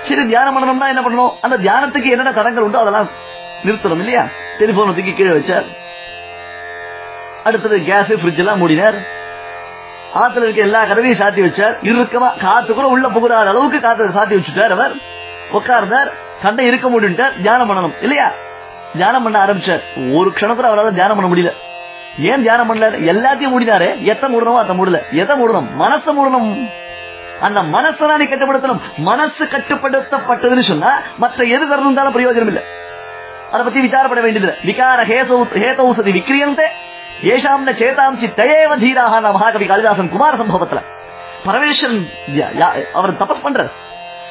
சரி தியானம் பண்ணணும்னா என்ன பண்ணணும்? அந்த தியானத்துக்கு என்னென்ன தடங்கள் உண்டோ அதெல்லாம் நிறுத்தணும் இல்லையா? டெலிபோன் தூக்கி கீழே வச்சார். அடுத்தது கேஸ் பிரிட்ஜ் எல்லாம் மூடினார். ஆத்துல இருக்க எல்லா கதவையும் சாத்தி வச்சார். இறுக்கமா காத்து கூட உள்ள புகுறாத அளவுக்கு காத்து சாத்தி வச்சுட்டார் அவர். உட்கார்ந்தார் சண்டை இருக்க முடியுட்டார் தியானம் பண்ணணும் இல்லையா? தியானம் பண்ண ஆரம்பிச்சார். ஒரு க்ஷணம் அவரால் தியானம் பண்ண முடியல. ஏன் தியானம் பண்ணல? எல்லாத்தையும் மூடினாரு. எத்த மூடணுமோ அத மூடல. எதை மூடணும்? மனசை மூடணும். அந்த மனசை நீ கட்டுப்படுத்தணும். மனசு கட்டுப்படுத்தப்பட்டதுன்னு சொன்னா மற்ற எது இருந்தாலும் பிரயோஜனம் இல்லை அதை பத்தி விசாரப்பட வேண்டியது விகார ஹேதௌசதி விக்ரியந்தே. ஏஷாம் சேதாம்சி தயேவ தீராக மகாகவி காளிதாசன் குமார சம்பவத்துல. பரமேஸ்வரன் அவர் தபஸ் பண்றார்.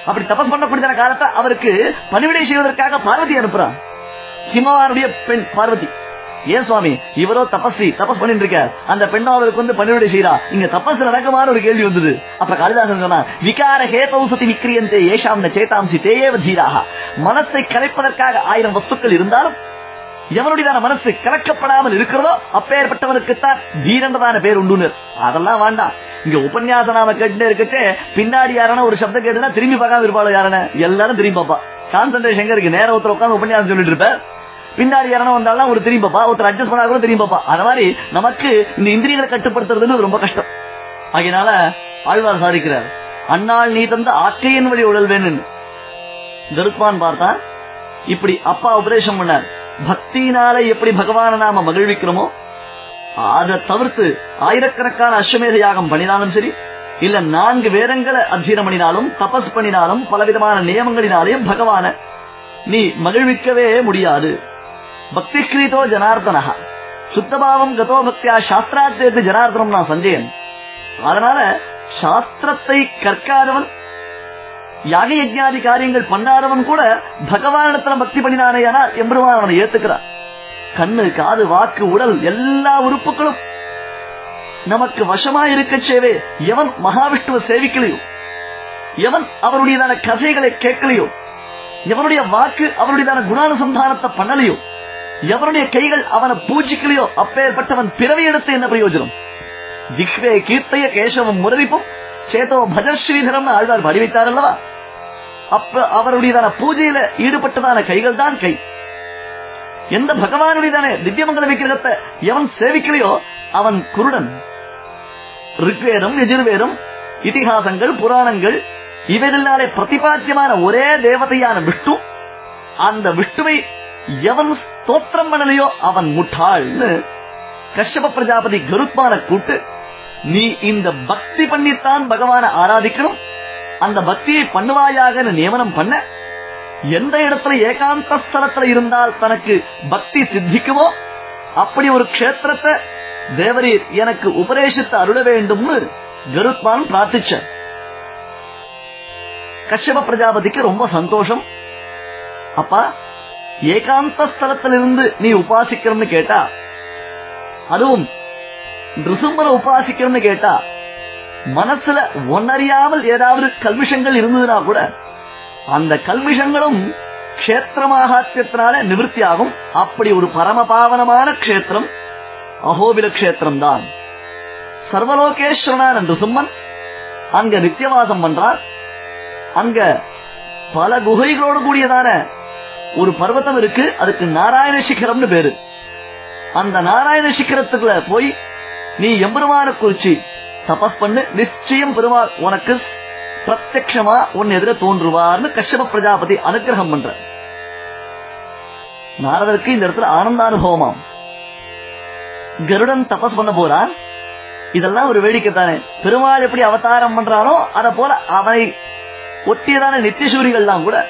அப்படி தபஸ் பண்ணக்கூடிய காலத்தை அவருக்கு பணிவிடை செய்வதற்காக பார்வதி அனுப்புறான். ஹிமவானுடைய பெண் பார்வதி. ஏன் சுவாமி? இவரோ தபஸ்வி தபஸ் பண்ணிட்டு இருக்க அந்த பெண்ணோ அவருக்கு வந்து பணிவிடை செய்யறா இங்க தபஸ் நடக்குமாறு ஒரு கேள்வி வந்தது. அப்ப காளிதாசன் சொன்னா விகார ஹேதௌசதி விக்ரியந்தே ஏஷாம் சேதாம்சி தேயேவ தீராக மனசை கலைப்பதற்காக ஆயிரம் வஸ்துக்கள் இருந்தாலும் எவனுடையதான மனசு கலக்கப்படாமல் இருக்கிறதோ அப்பேற்பட்டவனுக்குத்தான் தீரன்றதான பேர் உண்டு அதெல்லாம் வேண்டாம். இங்க உபன்யாசம் நாம கேட்டு இருக்கட்டு பின்னாடி யாரான ஒரு சப்தம் கேட்டுனா திரும்பி பார்க்காம இருப்பாளோ யாரான? எல்லாரும் திரும்பி பாப்பா கான்சன்ட்ரேஷன் எங்க இருக்கு? நேரம் உட்காந்து உபன்யாசம் சொல்லிட்டு இருப்ப பின்னாடி யாரும் வந்தாலும் ஒரு தெரியும் பாப்பா ஒருத்தர் அட்ஜஸ்ட் பண்ணா கூட தெரியும் பாப்பா. அந்த மாதிரி நமக்கு இந்த இந்திரியங்களை கட்டுப்படுத்துறதுன்னு ரொம்ப கஷ்டம். அதனால ஆழ்வார் சாதிக்கிறார் அண்ணாள் நீ தந்த ஆக்கையின் வழி உடல் வேணுன்னு கருப்பான் பார்த்தா இப்படி அப்பா உபதேசம் பண்ணார். பக்தியினால எப்படி பகவான நாம மகிழ்விக்கிறோமோ அதை தவிர்த்து ஆயிரக்கணக்கான அஸ்வமேத யாகம் பண்ணினாலும் சரி இல்ல நான்கு வேதங்களை அத்தியனம் பண்ணினாலும் தபஸ் பண்ணினாலும் பலவிதமான நியமங்களினாலேயும் பகவான நீ மகிழ்விக்கவே முடியாது. பக்தி கிரீதோ சுத்தபாவம் கதோ பக்தியா சாஸ்திராத்தியத்து ஜனார்தனம் நான் சஞ்சயன். அதனால சாஸ்திரத்தை கற்காதவன் யாக யஜ்ஞாதி காரியங்கள் பண்ணாதவன் கூட பகவானிடத்துல பக்தி பண்ணினானேனா எம்பெருமான் அவனை ஏத்துக்கிறான் கண்ணு காது வாக்கு உடல் எல்லா உறுப்புகளும் நமக்கு வசமா இருக்க சேவே. எவன் மகாவிஷ்ணுவை சேவிக்கலையோ? எவன் அவருடையதான கதைகளை கேட்கலையோ? எவனுடைய வாக்கு அவருடையதான குணானுசந்தானத்தை பண்ணலையோ? எவனுடைய கைகள் அவனை பூஜிக்கலையோ அப்பேற்பட்டவன் பிறவி எடுத்து என்ன பிரயோஜனம்? ஜிக்வே கீர்த்தைய கேசவம் முரளிப்பும் சேதோ பஜஸ்ரீதரம் ஆழ்வார் பாடி வைத்தார் அல்லவா? அப்ப அவருடையதான பூஜையில ஈடுபட்டதான கைகள் தான் கை. எந்த பகவானுடையதான திவ்யமங்கல விக்கிரகத்தை எவன் சேவிக்கலையோ அவன் குருடன். ரிக்வேதம் எஜுர்வேதம் இதிகாசங்கள் புராணங்கள் இவைகளாலே பிரதிபாத்தியமான ஒரே தேவதையான விஷ்ணு அந்த விஷ்ணுவை எவன் ஸ்தோத்திரம் பண்ணலையோ அவன் முட்டாள்னு கஷ்யப பிரஜாபதி கருத்மான கூட்டு நீ இந்த பக்தி பண்ணித்தான் பகவான ஆராதிக்கணும். அந்த பக்தியை பண்ணுவாயாக நியமனம் பண்ண எந்த இடத்துல ஏகாந்த ஸ்தலத்துல இருந்தால் தனக்கு பக்தி சித்திக்குமோ அப்படி ஒரு க்ஷேத்திரத்தை தேவரீர் எனக்கு உபதேசித்து அருள வேண்டும்னு கருத்மான் பிரார்த்திச்ச கஷ்யப பிரஜாபதிக்கு ரொம்ப சந்தோஷம். அப்பா ஏகாந்த ஸ்தலத்திலிருந்து நீ உபாசிக்கிறன்னு கேட்டா அதுவும் நிருசும்பரை உபாசிக்கிறன்னு கேட்டா மனசுல ஒன்னறியாமல் ஏதாவது கல்விஷங்கள் இருந்ததுன்னா கூட அந்த கல்விஷங்களும் கஷேத்திரமாகாத்தியத்தினால நிவர்த்தி ஆகும் அப்படி ஒரு பரம பாவனமான கஷேத்திரம் அகோபில கஷேத்திரம் தான் சர்வலோகேஸ்வரனான நிருசும்மன் அங்க நித்தியவாசம் பண்றார். அங்க பல குகைகளோடு கூடியதான ஒரு பர்வத்தம் இருக்கு அதுக்கு நாராயண சிகரம்னு பேரு. அந்த நாராயண சிகரத்துக்குள்ள போய் நீ எம்பெருமான குறிச்சி தபஸ் பண்ணு நிச்சயம் பெருமாள் உனக்கு பிரத்யமா உன் எதிர தோன்றுவார்னு கஷ்யப பிரஜாபதி அனுகிரகம் பண்ற. நாரதருக்கு இந்த இடத்துல ஆனந்த அனுபவமாம் கருடன் தபஸ் பண்ண போறான். இதெல்லாம் ஒரு வேடிக்கை தானே. பெருமாள் எப்படி அவதாரம் பண்றானோ அத போல அவனை ஒட்டியதான நித்தியசூரிகள்லாம் கூட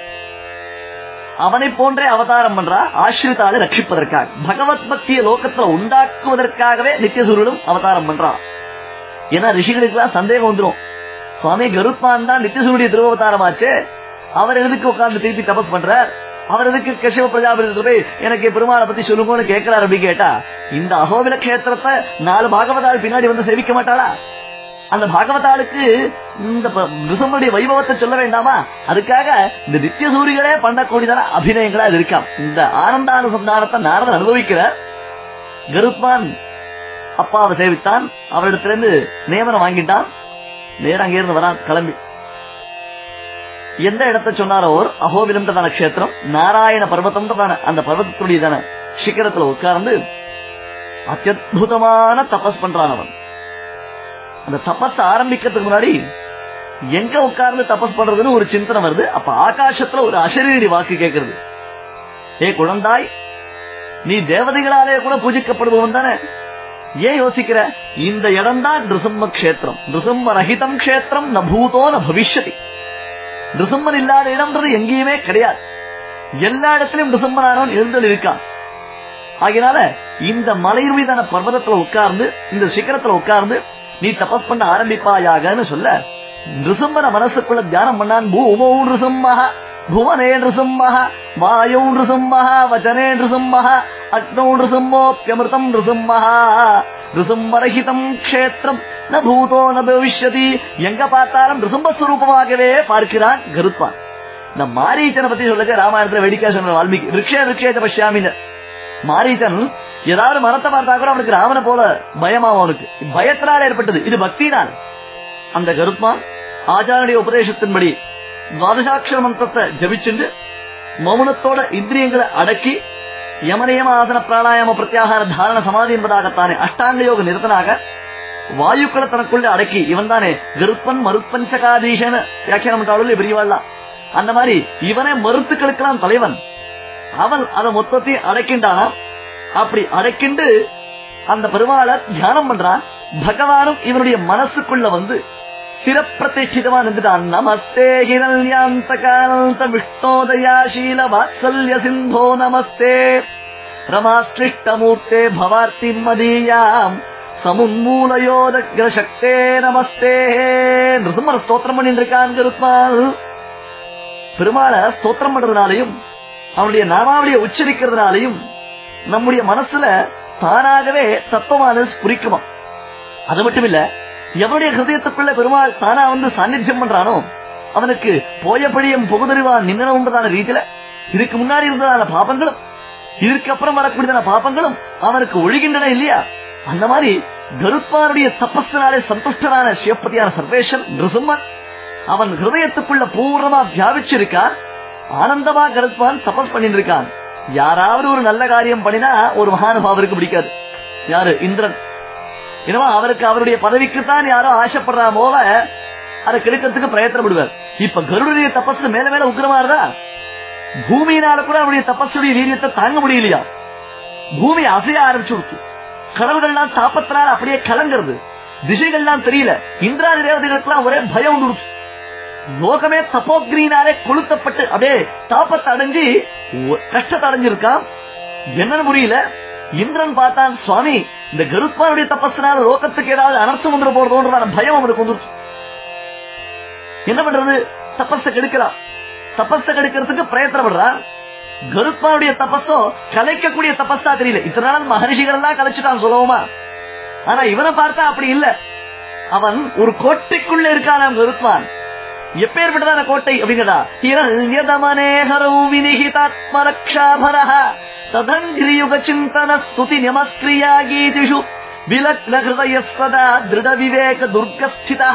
அவனை போன்றே அவதாரம் பண்றா ஆசிரித்தாளை ரட்சிப்பதற்காக. பகவத் பக்தியை லோகத்துல உண்டாக்குவதற்காகவே நித்தியசூரியனும் அவதாரம் பண்றான் ஏன்னா ரிஷிகளுக்கு எல்லாம் சந்தேகம் வந்துடும் சுவாமி கருப்பான் தான் நித்தியசூரிய திருவவதாரமாச்சே. அவர் எதுக்கு உட்கார்ந்து திருப்பி தபஸ் பண்றார்? அவர் எதுக்கு கசிவ பிரஜாபதி போய் எனக்கு பெருமாளை பத்தி சொல்லுங்கன்னு கேட்கிறார் அப்படின்னு கேட்டா இந்த அகோபில கஷேத்திரத்தை நாலு பாகவதால் பின்னாடி வந்து சேவிக்க மாட்டாளா? அந்த பாகவதாளுக்கு இந்த ரிசம்புடைய வைபவத்தை சொல்ல வேண்டாமா? அதுக்காக இந்த நித்திய சூரிகளே பண்ணக்கூடியதான அபிநயங்களா அது இருக்காம். இந்த ஆனந்தானுசந்தானத்தை நாரதன் அனுபவிக்கிறார். கருத்மான் அப்பாவை சேவித்தான். அவரிடத்திலிருந்து நியமனம் வாங்கிட்டான். நேரம் அங்கிருந்து வரான் கிளம்பி. எந்த இடத்தை சொன்னாரோ அகோபிலம் கஷேத்திரம். நாராயண பர்வத்தம்ன்றதான அந்த பர்வத்தத்துடையதான சிக்கரத்துல உட்கார்ந்து அத்தியுதமான தபஸ் பண்றான் அவன். அந்த தபஸ் ஆரம்பிக்கிறதுக்கு முன்னாடி எங்க உட்கார்ந்து தபஸ் பண்றதுன்னு ஒரு சிந்தனை வருது. அப்ப ஆகாசத்துல ஒரு அசரீரி வாக்கு கேட்கறது ஏ குழந்தாய் நீ தேவதைகளாலே கூட பூஜிக்கப்படுபவன் தானே. ஏன் யோசிக்கிற? இந்த இடம் தான் நிருசிம்ம கஷேத்திரம். நிருசிம்ம ரஹிதம் கஷேத்திரம் ந பூதோ ந பவிஷ்யதி. நிருசிம்மன் இல்லாத இடம்ன்றது எங்கேயுமே கிடையாது. எல்லா இடத்திலும் நிருசிம்மனானவன் எழுந்தல் இருக்கான் ஆகினால இந்த மலையின் மீதான பர்வதத்துல உட்கார்ந்து இந்த சிகரத்துல உட்கார்ந்து நீ தபஸ் பண்ண ஆரம்பிப்பாயாகன்னு சொல்ல நிருசம்மன மனசுக்குள்ள தியானம் பண்ணான். பூமோ நிருசம்மஹ புவனே நிருசம்மஹ வாயோ நிருசம்மஹ வச்சனே நிருசம்மஹ அக்னோ நிருசம்மோப்பியமிருதம் நிருசம்மஹ. நிருசம்மரஹிதம் க்ஷேத்திரம் ந பூதோ ந பவிஷ்யதி எங்க பார்த்தாலும் நிருசம்பஸ்வரூபமாகவே பார்க்கிறான் கருத்வான் இந்த மாரீச்சனை பத்தி சொல்லுங்க ராமாயணத்துல வேடிக்கை சொன்ன வால்மீகி. ரிக்ஷே ரிக்ஷேத பஷ்யாமின்னு மாரீச்சன் ஏதாவது மரத்தை பார்த்தா கூட அவனுக்கு ராமனை போல பயமாவும் அவனுக்கு. பயத்தினால் ஏற்பட்டது. இது பக்தினால் அந்த கருத்மான் ஆச்சாரிய உபதேசத்தின்படி துவாதசாட்சர மந்திரத்தை ஜபிச்சுண்டு மௌனத்தோட இந்திரியங்களை அடக்கி யமனியம ஆசன பிராணாயாம பிரத்யாகார தாரண சமாதி என்பதாகத்தானே அஷ்டாங்க யோக நிறுத்தனாக வாயுக்களை தனக்குள்ள அடக்கி இவன் தானே கருப்பன் மறுப்பஞ்சகாதீசன் வியாக்கியானம் பண்றாள் பெரியவாள்லாம் அந்த மாதிரி இவனே மருத்துக்களுக்கெல்லாம் தலைவன். அவன் அதை மொத்தத்தையும் அடைக்கின்றானா. அப்படி அடைக்கிண்டு அந்த பெருமாளர் தியானம் பண்றான். பகவானும் இவனுடைய மனசுக்குள்ள வந்து சிறப்பிரதிஷ்டிதமா நின்றுட்டான். நமஸ்தே ஹிரண்யாந்த விஷ்ணோதயா சீல வாத்சல்ய சிந்தோ நமஸ்தே. ரமாஸ்லிஷ்டமூர்த்தே பவார்த்தி மதீயாம். சமுன்மூலயோதக்ர நமஸ்தே நிருசம்மர ஸ்தோத்திரம் பண்ணிட்டு இருக்கான் கருத்மான் பெருமாளை ஸ்தோத்திரம் பண்றதுனாலையும் அவனுடைய நாமாவளியை உச்சரிக்கிறதுனாலையும் நம்முடைய மனசுல தானாகவே தத்துவமானது புரிக்குமா அது மட்டும் இல்ல எவனுடைய ஹிருதயத்துக்குள்ள பெருமாள் தானா வந்து சாநித்தியம் பண்றானோ அவனுக்கு போயபடியும் புகுதறிவான் நின்னவன்றதான ரீதியில இதுக்கு முன்னாடி இருந்ததான பாபங்களும் இதுக்கப்புறம் வரக்கூடியதான பாபங்களும் அவனுக்கு ஒழுகின்றன இல்லையா? அந்த மாதிரி கருத்மானுடைய தபஸ்தனாலே சந்துஷ்டனான சிவப்பதியான சர்வேஷன் நிருசிம்மன் அவன் ஹிருதயத்துக்குள்ள பூர்ணமா வியாபிச்சிருக்கான் ஆனந்தமா கருத்மான் தபஸ் பண்ணிட்டு இருக்கான் யாராவது ஒரு நல்ல காரியம் பண்ணினா ஒரு மகானுபாவருக்கு பிடிக்காது. யாரு? இந்திரன். என்னவா அவருக்கு அவருடைய பதவிக்குத்தான் யாரோ ஆசைப்படுறா போல அதை கிடைக்கிறதுக்கு பிரயத்தனப்படுவார். இப்ப கருடைய தபஸ் மேல மேல உக்கிரமா இருந்தா பூமியினால கூட அவருடைய தபஸுடைய வீரியத்தை தாங்க முடியலையா? பூமி அசைய ஆரம்பிச்சு கொடுத்து. கடல்கள்லாம் தாப்பத்தினால் அப்படியே கலங்கிறது. திசைகள்லாம் தெரியல. இந்திராதி தேவதைகளுக்கெல்லாம் ஒரே பயம் வந்துடுச்சு. லோகமே தப்போக்ரீனாலே கொளுத்தப்பட்டு அப்படியே தாப்பத்தை அடைஞ்சு கஷ்டத்தை அடைஞ்சிருக்கான். என்னன்னு புரியல. இந்திரன் பார்த்தான் சுவாமி இந்த கருத்மானுடைய தபஸ்னால லோகத்துக்கு ஏதாவது அனர்த்தம் வந்துட போறதோன்றதான பயம் அவனுக்கு வந்துருச்சு என்ன பண்றது? தப்பஸ கெடுக்கலாம் தப்பஸ கெடுக்கிறதுக்கு பிரயத்தனப்படுறான் கருத்மானுடைய தபஸோ கலைக்கக்கூடிய தபஸா தெரியல. இத்தனை நாள் மகரிஷிகள் எல்லாம் கலைச்சுட்டான் சொல்லவுமா? ஆனா இவனை பார்த்தா அப்படி இல்ல. அவன் ஒரு கோட்டைக்குள்ள இருக்கான் கருத்மான் எப்பேற்பட்டதான கோட்டை அப்படிங்கடா இரண்யதமனேகரௌ வினிகிதாத்மரக்ஷாபரஹ ததங்கிரியுக சிந்தன ஸ்துதி நமஸ்கிரியா கீதிஷு விலக்ன ஹிருதய சதா திருட விவேக துர்கஸ்திதா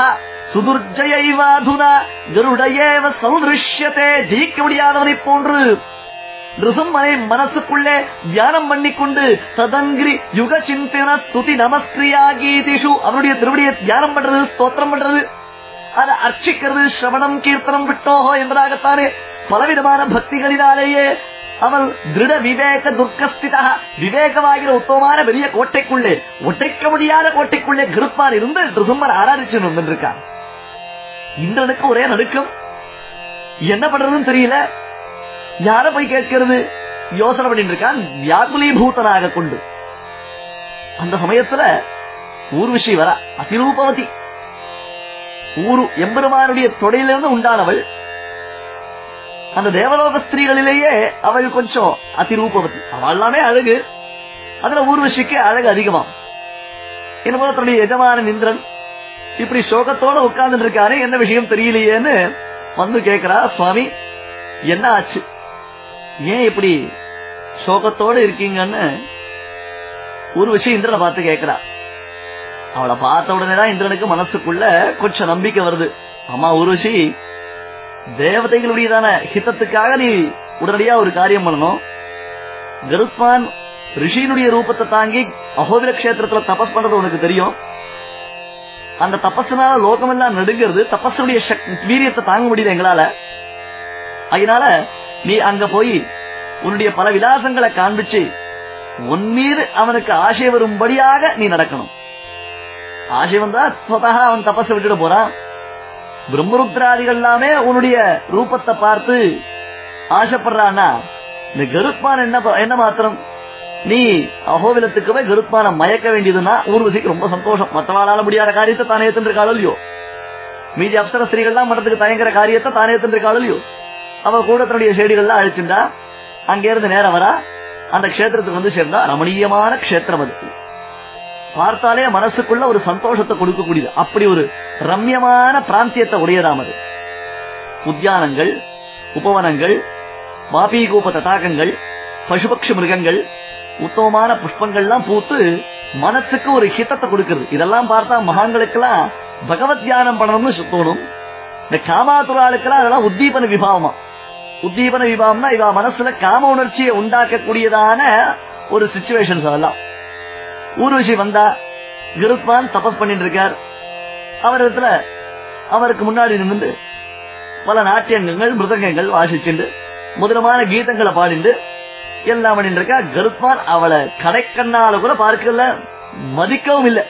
சுதுர்ஜயைவாதுனா கருடையேவ சௌதிருஷ்யத்தே ஜெயிக்க முடியாதவனை போன்று நிருசம்மனை மனசுக்குள்ளே தியானம் பண்ணிக்கொண்டு ததங்கிரி யுக சிந்தன ஸ்துதி நமஸ்கிரியா கீதிஷு அவருடைய திருவடியை தியானம் பண்றது ஸ்தோத்திரம் பண்றது அதை அர்ச்சிக்கிறது சிரவணம் கீர்த்தனம் விட்டோஹோ என்பதாகத்தானே பலவிதமான பக்திகளினாலேயே அவள் திருட விவேக துர்க்கஸ்திதா விவேகமாகிற உத்தமமான பெரிய கோட்டைக்குள்ளே ஒட்டைக்க முடியாத கோட்டைக்குள்ளே கிருப்பான் இருந்து திருசும்மர் ஆராதிச்சு வந்திருக்கான் இந்திரனுக்கு ஒரே நடுக்கம் என்ன பண்றதுன்னு தெரியல யார போய் கேட்கிறது யோசனை பண்ணிட்டு இருக்கான் வியாகுலீபூத்தனாக கொண்டு அந்த சமயத்துல ஊர்விஷி வர அதிரூபவதி ஊரு எம்பெருமானுடைய தொடையிலிருந்து உண்டானவள். அந்த தேவலோக ஸ்திரீகளிலேயே அவள் கொஞ்சம் அதிரூபவதி. அவள் எல்லாமே அழகு. அதுல ஊர்வசிக்கு அழகு அதிகமா என்னமோ தன்னுடைய எஜமான இந்திரன்? இப்படி சோகத்தோட உட்கார்ந்து இருக்காரு என்ன விஷயம் தெரியலையேன்னு வந்து கேக்குறா சுவாமி என்ன ஆச்சு? ஏன் இப்படி சோகத்தோட இருக்கீங்கன்னு? ஊர்வசி இந்திரனை பார்த்து கேட்கிறா அவளை பார்த்த உடனே தான் இந்திரனுக்கு மனசுக்குள்ள கொஞ்சம் நம்பிக்கை வருது. அம்மா உருஷி தேவதைகளுடையதான ஹிதத்துக்காக நீ உடனடியா ஒரு காரியம் பண்ணணும். கருத்மான் ரிஷியினுடைய ரூபத்தை தாங்கி அகோபில கஷேத்திரத்துல தபஸ் பண்றது உனக்கு தெரியும். அந்த தபஸ்னால லோகமெல்லாம் நடுங்கிறது தபஸுடைய வீரியத்தை தாங்க முடியல எங்களால. அதனால நீ அங்க போய் உன்னுடைய பல விலாசங்களை காண்பிச்சு உன் மீது அவனுக்கு ஆசை வரும்படியாக நீ நடக்கணும். ஆசை வந்தா ஸ்வதா அவன் தபஸ் விட்டுட்டு போறான். பிரம்மருத்ராதிகள் எல்லாமே உன்னுடைய ரூபத்தை பார்த்து ஆசைப்படுறான்னா இந்த கருத்மான் என்ன என்ன மாத்திரம்? நீ அகோவிலத்துக்கு போய் கருத்மான மயக்க வேண்டியதுன்னா ஊர்வசிக்கு ரொம்ப சந்தோஷம். மற்றவாளால முடியாத காரியத்தை தானே ஏத்துருக்காள் இல்லையோ? மீதி அப்சர ஸ்திரீகள்லாம் மன்றத்துக்கு தயங்குற காரியத்தை தானே ஏத்துருக்காள் இல்லையோ? அவ கூட தன்னுடைய செடிகள்லாம் அழிச்சுண்டா அங்க இருந்து நேரம் வரா அந்த கஷேத்திரத்துக்கு வந்து சேர்ந்தா ரமணீயமான கஷேத்திரம் அது. பார்த்தாலே மனசுக்குள்ள ஒரு சந்தோஷத்தை கொடுக்கக்கூடியது. அப்படி ஒரு ரம்யமான பிராந்தியத்தை உடையதாம் அது. உத்தியானங்கள் உபவனங்கள் வாபீகூப தடாகங்கள் பசுபக்ஷி மிருகங்கள் உத்தமமான புஷ்பங்கள்லாம் பூத்து மனசுக்கு ஒரு ஹிதத்தை கொடுக்கிறது. இதெல்லாம் பார்த்தா மகான்களுக்கெல்லாம் பகவத் தியானம் பண்ணணும்னு தோணும். இந்த காமாத்துறாளுக்கெல்லாம் அதெல்லாம் உத்தீபன விபாவமா. உத்தீபன விபாவம்னா இவ மனசுல காம உணர்ச்சியை உண்டாக்கக்கூடியதான ஒரு சுச்சுவேஷன்ஸ் அதெல்லாம். ஊர்வசி வந்தா கிருத்வான் தபஸ் பண்ணிட்டு இருக்கார். அவர் இடத்துல அவருக்கு முன்னாடி நின்று பல நாட்டியங்கள் மிருதங்கங்கள் வாசிச்சுண்டு முதலமான கீதங்களை பாடிண்டு எல்லாம் பண்ணிட்டு இருக்கா. கருத்வான் அவளை கடைக்கண்ணால கூட பார்க்கல மதிக்கவும் இல்லை.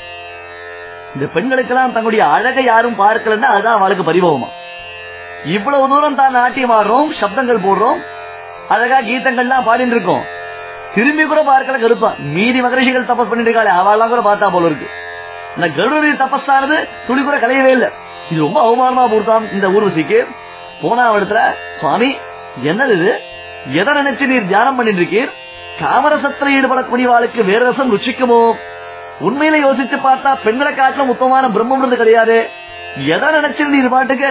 இந்த பெண்களுக்கெல்லாம் தங்களுடைய அழகை யாரும் பார்க்கலன்னா அதுதான் அவளுக்கு பரிபவமா இவ்வளவு தூரம் தான் நாட்டியம் ஆடுறோம் சப்தங்கள் போடுறோம் அழகா கீதங்கள்லாம் பாடிட்டு இருக்கோம். திரும்பி கூட பார்க்கல கருப்பா. மீதி மகரிஷிகள் தபஸ் பண்ணிட்டு இருக்காள் அவெல்லாம் கூட பார்த்தா போல இருக்கு. இந்த கருடைய தபஸ்தானது துளி கூட கலையவே இல்லை. இது ரொம்ப அவமானமா பொறுத்தான் இந்த ஊர்வசிக்கு போனா இடத்துல சுவாமி என்னது இது? எதை நினைச்சு நீர் தியானம் பண்ணிட்டு இருக்கீர் காமரசத்துல ஈடுபடக்கூடியவாளுக்கு வேற ரசம் ருச்சிக்குமோ? உண்மையில யோசிச்சு பார்த்தா பெண்களை காட்டிலும் உத்தமான பிரம்மன்றது கிடையாது. எதை நினைச்சு நீர் பாட்டுக்கு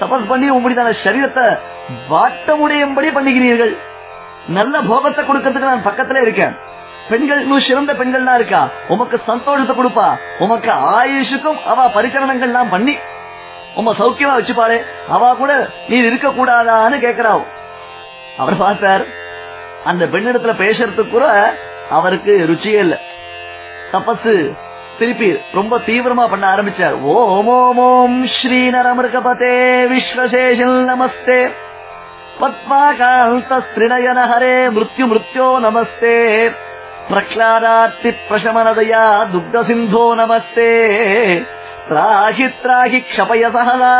தபஸ் பண்ணி உங்களுடைய சரீரத்தை வாட்டமுடையும்படி பண்ணிக்கிறீர்கள்? நல்ல போகத்தை கொடுக்கறதுக்கு நான் பக்கத்துல இருக்கேன். பெண்கள் இன்னும் சிறந்த பெண்கள்லாம் இருக்கா? உமக்கு சந்தோஷத்தை கொடுப்பா. உமக்கு ஆயுஷுக்கும் அவ பரிசரணங்கள்லாம் பண்ணி உம சௌக்கியமா வச்சுப்பாளே. அவ கூட நீ இருக்க கூடாதான்னு கேக்குறாவு. அவர் பார்த்தார். அந்த பெண்ணிடத்துல பேசுறதுக்கு கூட அவருக்கு ருச்சியே இல்ல. தபசு திருப்பி ரொம்ப தீவிரமா பண்ண ஆரம்பிச்சார். ஓம் ஓம் ஓம் ஸ்ரீ நரமிருகபதே விஸ்வசேஷன் நமஸ்தே. பத்மாகாந்தஸ்திரிணயன ஹரே மிருத்யு மிருத்யோ நமஸ்தே பிரக்லாராத்தி பிரசமனதயா துக்த சிந்தோ நமஸ்தே திராகி க்ஷபய சகலா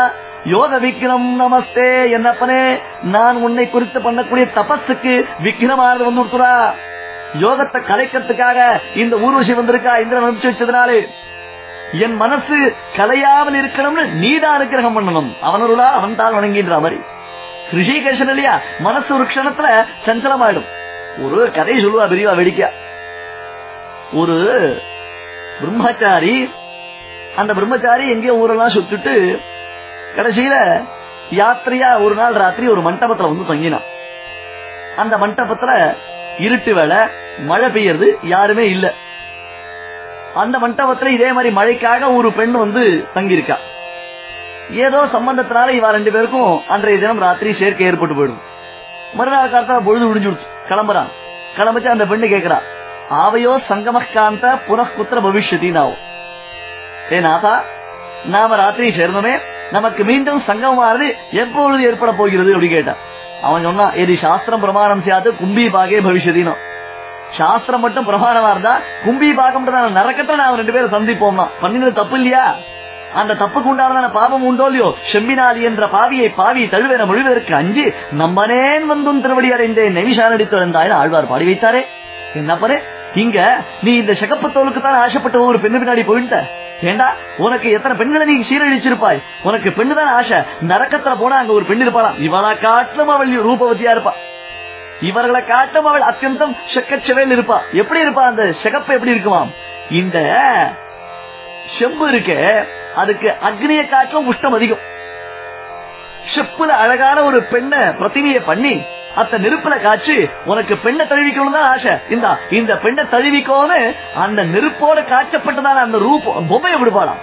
யோக விக்னம் நமஸ்தே என்னப்பனே நான் உன்னை குறித்து பண்ணக்கூடிய தபஸுக்கு விக்னமானது வந்து கொடுத்துறா யோகத்தை கலைக்கிறதுக்காக இந்த ஊர்வசி வந்திருக்கா? இந்திரன் அனுப்பிச்சு வச்சதுனாலே. என் மனசு கலையாமல் இருக்கணும்னு நீதான் அனுக்கிரகம் பண்ணணும். அவனருளா அவன் தான் வணங்கின்ற மாதிரி. ரிஷிகேஷன் இல்லையா மனசு ஒரு க்ஷணத்துல சஞ்சலமாயிடும். ஒரு கதை சொல்லுவா பெரியவா வெடிக்க ஒரு பிரம்மச்சாரி அந்த பிரம்மச்சாரி எங்கேயோ ஊரெல்லாம் சுத்துட்டு கடைசியில யாத்திரையா ஒரு நாள் ராத்திரி ஒரு மண்டபத்துல வந்து தங்கினான் அந்த மண்டபத்துல இருட்டு வேலை மழை பெய்யறது யாருமே இல்ல. அந்த மண்டபத்துல இதே மாதிரி மழைக்காக ஒரு பெண் வந்து தங்கியிருக்கா. ஏதோ சம்பந்தத்தினால இவன் ரெண்டு பேருக்கும் அன்றைய தினம் ராத்திரி சேர்க்கை ஏற்பட்டு போயிடும். மறுநாள் காலத்துல பொழுது முடிஞ்சு கிளம்புறான் கிளம்பிச்சு அந்த பெண்ணு கேக்குறா. ஆவையோ சங்கமக்காந்த புனக்குத்திர பவிஷ்யதி ஏ நாதா நாம ராத்திரி சேர்ந்தோமே நமக்கு மீண்டும் சங்கமமானது எப்பொழுது ஏற்பட போகிறது அப்படி கேட்டான் அவன் சொன்னான் எது சாஸ்திரம் பிரமாணம் செய்யாது கும்பி பாகே பவிஷ்யதினோ. சாஸ்திரம் மட்டும் பிரமாணமா இருந்தா கும்பி பாகம் நரக்கத்தை நாம ரெண்டு பேரும் சந்திப்போம்னா. பண்ணினது தப்பு இல்லையா? அந்த தப்புக்கு உண்டானதான பாவம் உண்டோ இல்லையோ? செம்பினாலி என்ற பாவியை பாவி தழுவென முழுவதற்கு அஞ்சு நம்பனேன் வந்தும் திருவடி அடைந்தேன். நெவிஷானடித்து வந்தாய் ஆழ்வார் பாடி வைத்தாரே. என்ன பண்ணு? இங்க நீ இந்த சகப்பு தோலுக்கு தான் ஆசைப்பட்ட ஒரு பெண்ணு பின்னாடி போயிட்ட. ஏண்டா? உனக்கு எத்தனை பெண்களை நீ சீரழிச்சிருப்பாய்? உனக்கு பெண்ணு தான் ஆசை. நரக்கத்துல போனா அங்க ஒரு பெண் இருப்பாளாம். இவளா காட்டிலும் அவள் ரூபவதியா இருப்பா. இவர்களை காட்டும் அவள் அத்தியந்தம் செக்கச்சவேல் இருப்பா. எப்படி இருப்பா? அந்த செகப்பு எப்படி இருக்குமாம்? இந்த செம்பு இருக்க அதுக்கு அக்னியை காட்டிலும் உஷ்ணம் அதிகம். செப்புல அழகான ஒரு பெண்ணை பிரதிமைய பண்ணி அத்த நெருப்புல காய்ச்சி உனக்கு பெண்ணை தழுவிக்கணும் தான் ஆசை. இந்த இந்த பெண்ணை தழுவிக்கோன்னு அந்த நெருப்போட காய்ச்சப்பட்டதான அந்த ரூபம் பொம்மையை விடுபாடாம்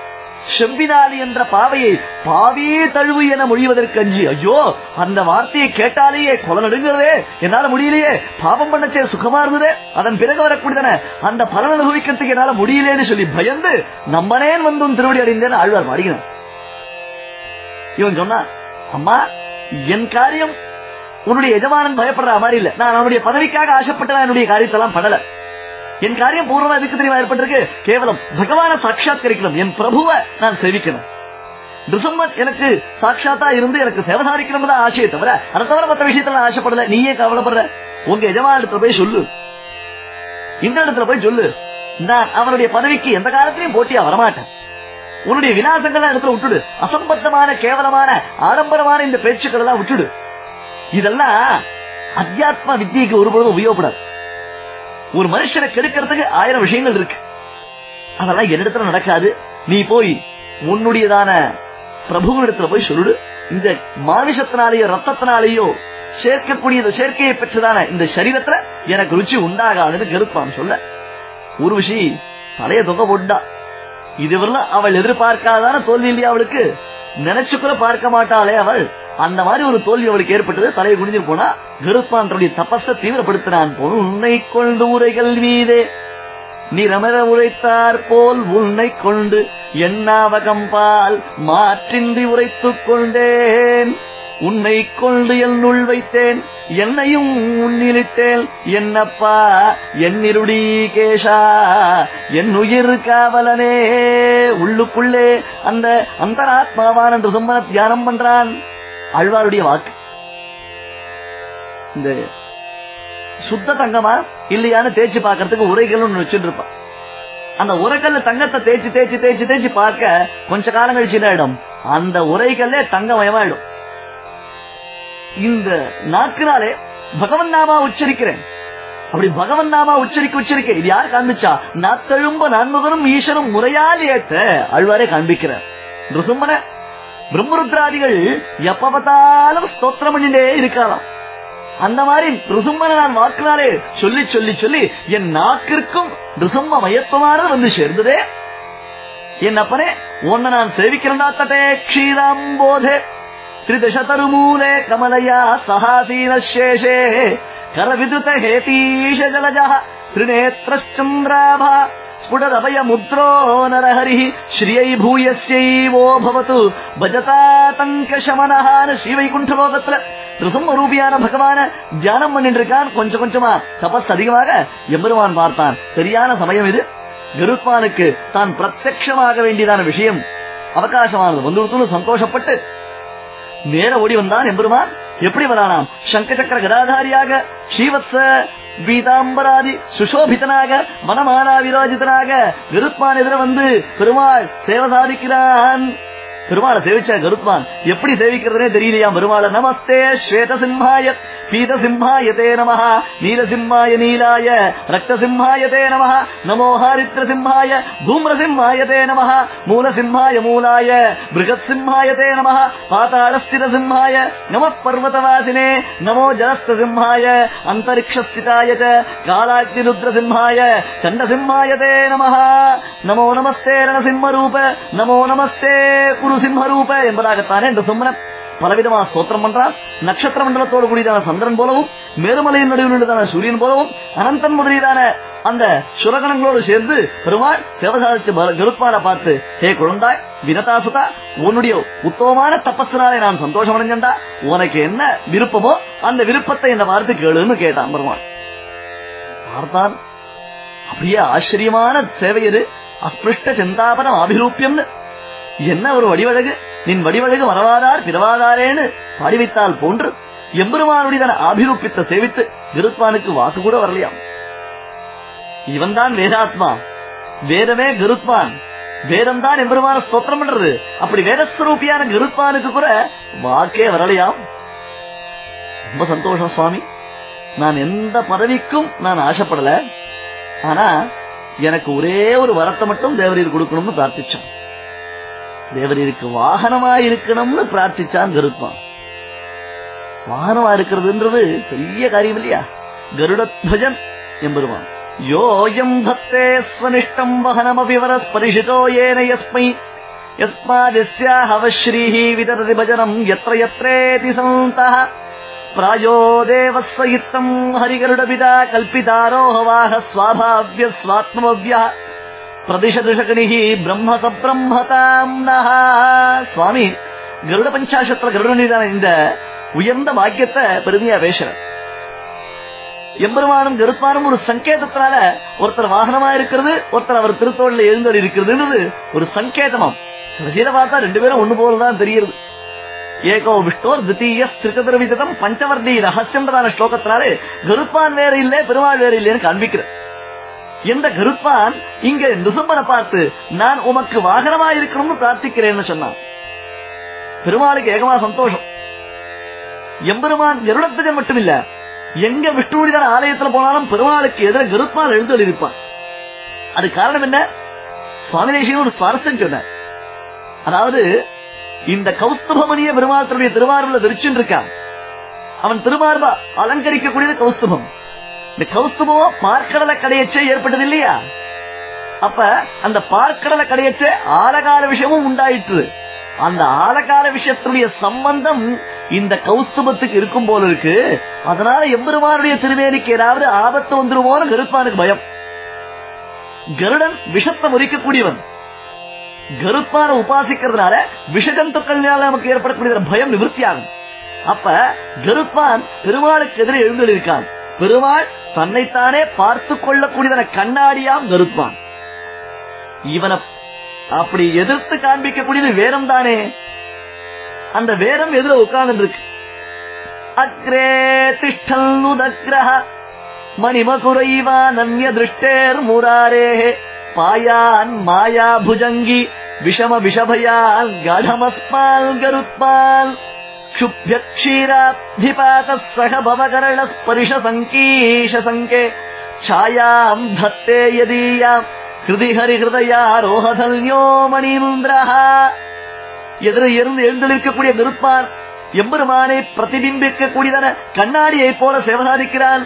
செம்பினாலி என்ற பாவையை பாவியே தழுவு என மொழிவதற்கு அஞ்சு ஐயோ அந்த வார்த்தையை கேட்டாலேயே கொலை நடுங்கிறதே என்னால முடியலையே பாவம் பண்ணச்சே சுகமா இருந்ததே அதன் பிறகு வரக்கூடியதான அந்த பலன் அனுபவிக்கிறதுக்கு என்னால முடியலேன்னு சொல்லி பயந்து நம்மனேன் வந்தும் திருவடி அடைந்தேன் ஆழ்வார் பாடினான் இவன் சொன்னான் அம்மா என் காரியம் உன்னுடைய எஜமானன் பயப்படுற மாதிரி இல்ல. நான் அவனுடைய பதவிக்காக ஆசைப்பட்டதான் என்னுடைய காரியத்தெல்லாம் படல என் காரியம் பூர்வமா எதுக்கு தெரியுமா ஏற்பட்டிருக்கு? கேவலம் பகவான சாட்சாத்கரிக்கணும். என் பிரபுவை நான் சேவிக்கணும். டிசம்பர் எனக்கு சாட்சாத்தா இருந்து எனக்கு சேவசாரிக்கணும் தான் ஆசையை தவிர அதை தவிர மற்ற விஷயத்துல ஆசைப்படல. நீயே கவலைப்படுற. உங்க எஜமான இடத்துல போய் சொல்லு. இந்த இடத்துல போய் சொல்லு. நான் அவனுடைய பதவிக்கு எந்த காலத்திலையும் போட்டியா வரமாட்டேன். உன்னுடைய விலாசங்கள் இடத்துல விட்டுடு. அசம்பத்தமான கேவலமான ஆடம்பரமான இந்த பேச்சுக்கள் எல்லாம் விட்டுடு. இதெல்லாம் அத்தியாத்ம வித்தியைக்கு ஒருபொழுதும் உபயோகப்படாது. ஒரு மனுஷனை கெடுக்கிறதுக்கு ஆயிரம் விஷயங்கள் இருக்கு. அதெல்லாம் என்னிடத்துல நடக்காது. நீ போய் உன்னுடையதான பிரபுவனிடத்துல போய் சொல்லுடு. இந்த மாமிசத்தினாலேயோ ரத்தத்தினாலேயோ சேர்க்கக்கூடிய சேர்க்கையை பெற்றதான இந்த சரீரத்துல எனக்கு ருச்சி உண்டாகாதுன்னு கருப்பான் சொல்ல. ஒரு விஷயம் தலைய தொகை போட்டா இதுவரெல்லாம் அவள் எதிர்பார்க்காதான தோல்வி இல்லையா அவளுக்கு? நினைச்சு கூட பார்க்க மாட்டாளே அவள். அந்த மாதிரி ஒரு தோல்வி அவளுக்கு ஏற்பட்டது தலையை குனிஞ்சு போனா கருப்பான் தன்னுடைய தபஸ தீவிரப்படுத்தினான் போல் உன்னை கொண்டு உரைகள் மீதே. நிரமர உரைத்தார் போல் உன்னை கொண்டு எண்ணாவகம்பால் மாற்றின்றி உரைத்துக் கொண்டேன். உன்னை கொண்டு என்னுள் வைத்தேன் என்னையும் உன்னிலிட்டேன் என்னப்பா என்னிருடி கேஷா என் உயிர் காவலனே உள்ளுக்குள்ளே அந்த அந்தராத்மாவான் என்று சும்மன தியானம் பண்றான். அழ்வாருடைய வாக்கு. இந்த சுத்த தங்கமா இல்லையான்னு தேய்ச்சி பார்க்கறதுக்கு உரைகள் ஒன்று வச்சுட்டு இருப்பான் அந்த உரைக்கல்ல தங்கத்தை தேய்ச்சி தேய்ச்சி தேய்ச்சி தேய்ச்சி பார்க்க கொஞ்ச காலம் கழிச்சு என்ன ஆயிடும்? அந்த உரைக்கல்லே தங்கமயமாயிடும். இந்த நாக்கினாலே பகவன் நாமா உச்சரிக்கிறேன். அப்படி பகவன் நாமா உச்சரிக்க உச்சரிக்க இது யார் காண்பிச்சா? நாத்தழும்ப நான்முகனும் ஈஸ்வரும் முறையால் ஏத்த அழ்வாரே காண்பிக்கிறார். ருசும்மன பிரம்மருத்ராதிகள் எப்ப பார்த்தாலும் ஸ்தோத்திரம் பண்ணிட்டே இருக்காராம் அந்த மாதிரி ரிசும்மனை நான் வாக்குனாலே சொல்லி சொல்லி சொல்லி என் நாக்கிற்கும் ரிசும்ம மயத்துவமானது வந்து சேர்ந்ததே. என் அப்பனே உன்னை நான் சேவிக்கிறேன் தட்டே க்ஷீராம்போதே त्रिदशतरुमूले कमलया सहासीनशेषे करविद्रुत हेतीश जलजः त्रिनेत्रश्चन्द्राभा स्फुटदभयमुद्रो नरहरिः श्रियै भूयस्यैवो भवतु பஜதாதங்கசமனஹான ஸ்ரீவைகுண்டலோகத்துல ரிசும்ம ரூபியான பகவான தியானம் பண்ணிட்டு இருக்கான் கொஞ்சம் கொஞ்சமா தபஸ் அதிகமாக எம்பெருமான் பார்த்தான் சரியான சமயம் இது கருத்மானுக்கு தான் பிரத்யட்சமாக வேண்டியதான விஷயம் அவகாசமானது வந்து சந்தோஷப்பட்டு நேர ஓடி வந்தான் எம்பெருமான். எப்படி வரானாம்? சங்க சக்கர கதாதாரியாக ஸ்ரீவத்ச பீதாம்பராதி சுசோபிதனாக மனமானா விராஜிதனாக கருத்மான் எதிர வந்து பெருமாள் சேவை சாதிக்கிறான். பெருமாளை சேவிச்ச கருத்மான் எப்படி சேவிக்கிறதுனே தெரியலையா? பெருமாளை நமஸ்தே ஸ்வேத சிம்ஹாய பீத சிம்ஹாய தே நம நீல சிம்ஹாய நீலாய ரத்த சிம்ஹாய தே நம நமோ ஹாரித்ர சிம்ஹாய தூம்ர சிம்ஹாய தே நம மூல சிம்ஹாய மூலாய பிருகத் சிம்ஹாய தே நம பாதாளஸ்திர சிம்ஹாய நம பர்வதவாசினே நமோ ஜலஸ்த சிம்ஹாய அந்தரிக்ஷஸ்திதாய ச காலாக்னிருத்ர சிம்ஹாய சண்ட சிம்ஹாய தே நம நமோ நமஸ்தே ரணசிம்ம ரூப நமோ நமஸ்தே குரு சிம்ம என்பதாகத்தானே இந்த சும்மனம் பலவிதமா ஸ்தோத்திரம் பண்றார். நட்சத்திர மண்டலத்தோடு கூடியதான சந்திரன் போலவும் மேருமலையின் நடுவில் உள்ளதான சூரியன் போலவும் அனந்தன் முதலியதான அந்த சுரகணங்களோடு சேர்ந்து பெருமாள் சிவசாதித்து கருப்பார பார்த்து ஹே குழந்தாய் வினதாசுதா உன்னுடைய உத்தமமான தப்பத்தினாலே நான் சந்தோஷம் அடைஞ்சண்டா உனக்கு என்ன விருப்பமோ அந்த விருப்பத்தை இந்த பார்த்து கேளுன்னு கேட்டான் பெருமாள். பார்த்தான் அப்படியே ஆச்சரியமான சேவையது அஸ்பிருஷ்ட சிந்தாபனம் அபிரூபியம்னு என்ன ஒரு வடிவழகு? நின் வடிவழகு வரவாதார் பிறவாதாரேன்னு பாடி வைத்தால் போன்று எம்பெருமானுடைய ஆபிரூபித்த சேவித்து கருத்வானுக்கு வாக்கு கூட வரலையாம். இவன்தான் வேதாத்மா. வேதமே கருத்வான். வேதம் தான் எம்பெருமான ஸ்தோத்திரம் பண்றது. அப்படி வேதஸ்வரூபியான கருத்வானுக்கு கூட வாக்கே வரலையாம். ரொம்ப சந்தோஷம் சுவாமி. நான் எந்த பதவிக்கும் நான் ஆசைப்படல. ஆனா எனக்கு ஒரே ஒரு வரத்தை மட்டும் தேவரீர் கொடுக்கணும்னு பிரார்த்திச்சேன். தேவரீருக்கு வாகனமா இருக்கணும்னு பிரார்த்திச்சான் கருத்மான் வாகனமா இருக்கிறதுன்றது பெரிய காரியம் இல்லையா கருடத்வஜன் எம்பெருமான் யோயம் பக்தே ஸ்வனிஷ்டம் வகனமபிவரஸ்பரிஷிதோ ஏன யஸ்மை யஸ்மாதிஸ்யாஹவஸ்ரீः விதரதி பஜனம் யத்ர யத்ரேதி சந்தः प्रायो देवस्य इत्तम् हरिगरुडपिता कल्पितारोहवाह स्वाभाव्य स्वात्मव्यः பிரதிஷதிஷகணிஹ பிரம்மத சப்ரம்மதாம் சுவாமி கருட பஞ்சாசத்துல கருடனிதான இந்த உயர்ந்த பாக்கியத்தை பெருமையா பேசுற எம்பெருமானும் கருப்பானும் ஒரு சங்கேதத்தினால ஒருத்தர் வாகனமா இருக்கிறது ஒருத்தர் அவர் திருத்தோழில் எழுந்தொழி இருக்கிறதுன்றது ஒரு சங்கேதமாம். கடைசியில பார்த்தா ரெண்டு பேரும் ஒண்ணு போலதான் தெரியுது ஏகோ விஷ்ணோர் தித்தீய திருக்கதிரவிதம் பஞ்சவர்ணி ரகசியம்ன்றதான ஸ்லோகத்தினாலே கருப்பான் வேற இல்ல பெருமாள் வேற இல்லைன்னு காண்பிக்கிற எந்த கருப்பான் இங்க நுசம்பனை பார்த்து நான் உமக்கு வாகனமா இருக்கணும்னு பிரார்த்திக்கிறேன்னு சொன்னான். பெருமாளுக்கு ஏகமா சந்தோஷம். எம்பெருமான் எருடத்துஜன் மட்டும் இல்ல எங்க விஷ்ணுவிதான ஆலயத்துல போனாலும் பெருமாளுக்கு எதிர கருப்பான் எழுந்தல் இருப்பான் அது காரணம் என்ன? சுவாமி தேசியம் ஒரு சுவாரஸ்யம் சொன்ன அதாவது இந்த கௌஸ்துபமணிய பெருமாள் தன்னுடைய திருவாரூர்ல விரிச்சுட்டு இருக்கான். அவன் திருமார்பா அலங்கரிக்கக்கூடியது கௌஸ்துபம். இந்த கௌஸ்துபமோ பார்க்கடலை கடையச்சே ஏற்பட்டது இல்லையா அப்ப அந்த பார்க்கடலை கடையச்ச ஆழகால விஷயமும் உண்டாயிற்று. அந்த ஆழகால விஷயத்தினுடைய சம்பந்தம் இந்த கௌஸ்துபத்துக்கு இருக்கும் போல இருக்கு. அதனால எம்பெருமானுடைய திருவேணிக்கு ஏதாவது ஆபத்து வந்துருமோன்னு கருப்பானுக்கு பயம். கருடன் விஷத்தை முறிக்கக்கூடியவன். கருப்பான உபாசிக்கிறதுனால விஷஜந்துக்கள்னால நமக்கு ஏற்படக்கூடிய பயம் நிவர்த்தியாகும். அப்ப கருப்பான் பெருமாளுக்கு எதிரே எழுந்திருக்கான் பெருமாள் தன்னைத்தானே பார்த்து கொள்ளக்கூடியதன கண்ணாடியாம் நிறுத்தான் இவனை அப்படி எதிர்த்து காண்பிக்கக்கூடியது வேரம் தானே அந்த வேரம் எதிர உட்கார்ந்து இருக்கு அக்ரே திஷ்டல்லுதக்ரஹ மணிமகுரைவா நன்ய திருஷ்டேர் முராரே. பாயான் மாயா புஜங்கி விஷம விஷபயால் கடமஸ்பால் கருத்பால். क्षुभ्य क्षीराब्धिपातः सह भवकर्ण स्पर्श सङ्कीश सङ्के छायाम् धत्ते यदीयाम् ஹிருதி ஹரிஹிருதயாரோஹதல்யோ மணீந்திரஹ எதிர இருந்து எழுந்திருக்கக்கூடிய நிருப்பான் எம்பெருமானை பிரதிபிம்பிக்கக்கூடியதான கண்ணாடியை போல சேவசாதிக்கிறான்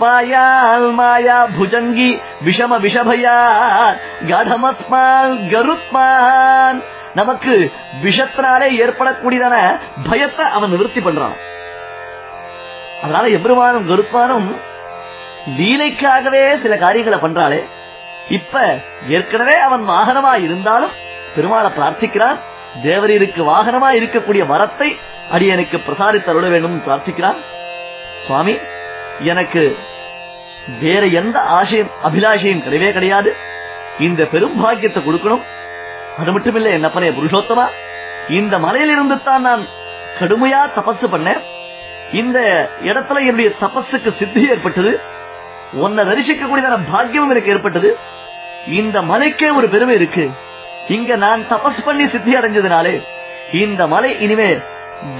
பாயால் மாயா புஜங்கி விஷம விஷபயா காடமஸ்மால் கருத்மான் நமக்கு விஷத்தினாலே ஏற்படக்கூடியதான பயத்தை அவன் நிவர்த்தி பண்றான். அதனால எம்பெருமானும் கருத்மானும் லீலைக்காகவே சில காரியங்களை பண்றாளே. இப்ப ஏற்கனவே அவன் வாகனமா இருந்தாலும் பெருமாளை பிரார்த்திக்கிறான் தேவரீருக்கு வாகனமா இருக்கக்கூடிய வரத்தை அடியனுக்கு பிரசாரித்தருட வேண்டும் பிரார்த்திக்கிறான். சுவாமி எனக்கு வேற எந்த ஆசையும் அபிலாஷையும் கிடையவே கிடையாது. இந்த பெரும் பாக்கியத்தை கொடுக்கணும். அது மட்டும் இல்ல என்னப்பனே புருஷோத்தமா? இந்த மலையிலிருந்து தான் நான் கடுமையா தபசு பண்ணேன். இந்த இடத்துல என்னுடைய தபஸுக்கு சித்தி ஏற்பட்டது. உன்னை தரிசிக்கக்கூடியதான பாக்கியமும் எனக்கு ஏற்பட்டது. இந்த மலைக்கே ஒரு பெருமை இருக்கு. இங்க நான் தபஸ் பண்ணி சித்தி அடைஞ்சதுனாலே இந்த மலை இனிமே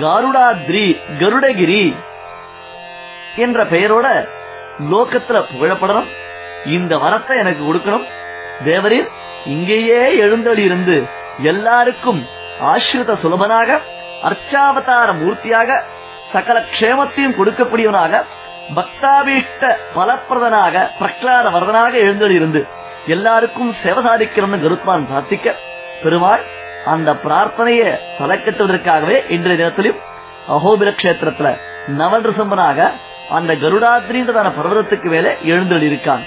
கருடாத்ரி கருடகிரி என்ற பெயரோட லோகத்துல புகழப்படணும். இந்த வரத்தை எனக்கு கொடுக்கணும். தேவரீர் இங்கேயே எழுந்தடி இருந்து எல்லாருக்கும் ஆசிரித சுலபனாக அர்ச்சாவதார மூர்த்தியாக சகல க்ஷேமத்தையும் கொடுக்கக்கூடியவனாக பக்தாபீஷ்ட பலப்பிரதனாக பிரகலாத வரதனாக எழுந்தடி இருந்து எல்லாருக்கும் சேவை சாதிக்கணும்னு கருத்மான் பிரார்த்திக்க பெருமாள் அந்த பிரார்த்தனையை தலைக்கட்டுவதற்காகவே இன்றைய தினத்திலும் அகோபிர கஷேத்திரத்துல நவநிருசம்பனாக அந்த கருடாத்ரின்றதான பர்வதத்துக்கு மேல எழுந்தொழி இருக்கான்.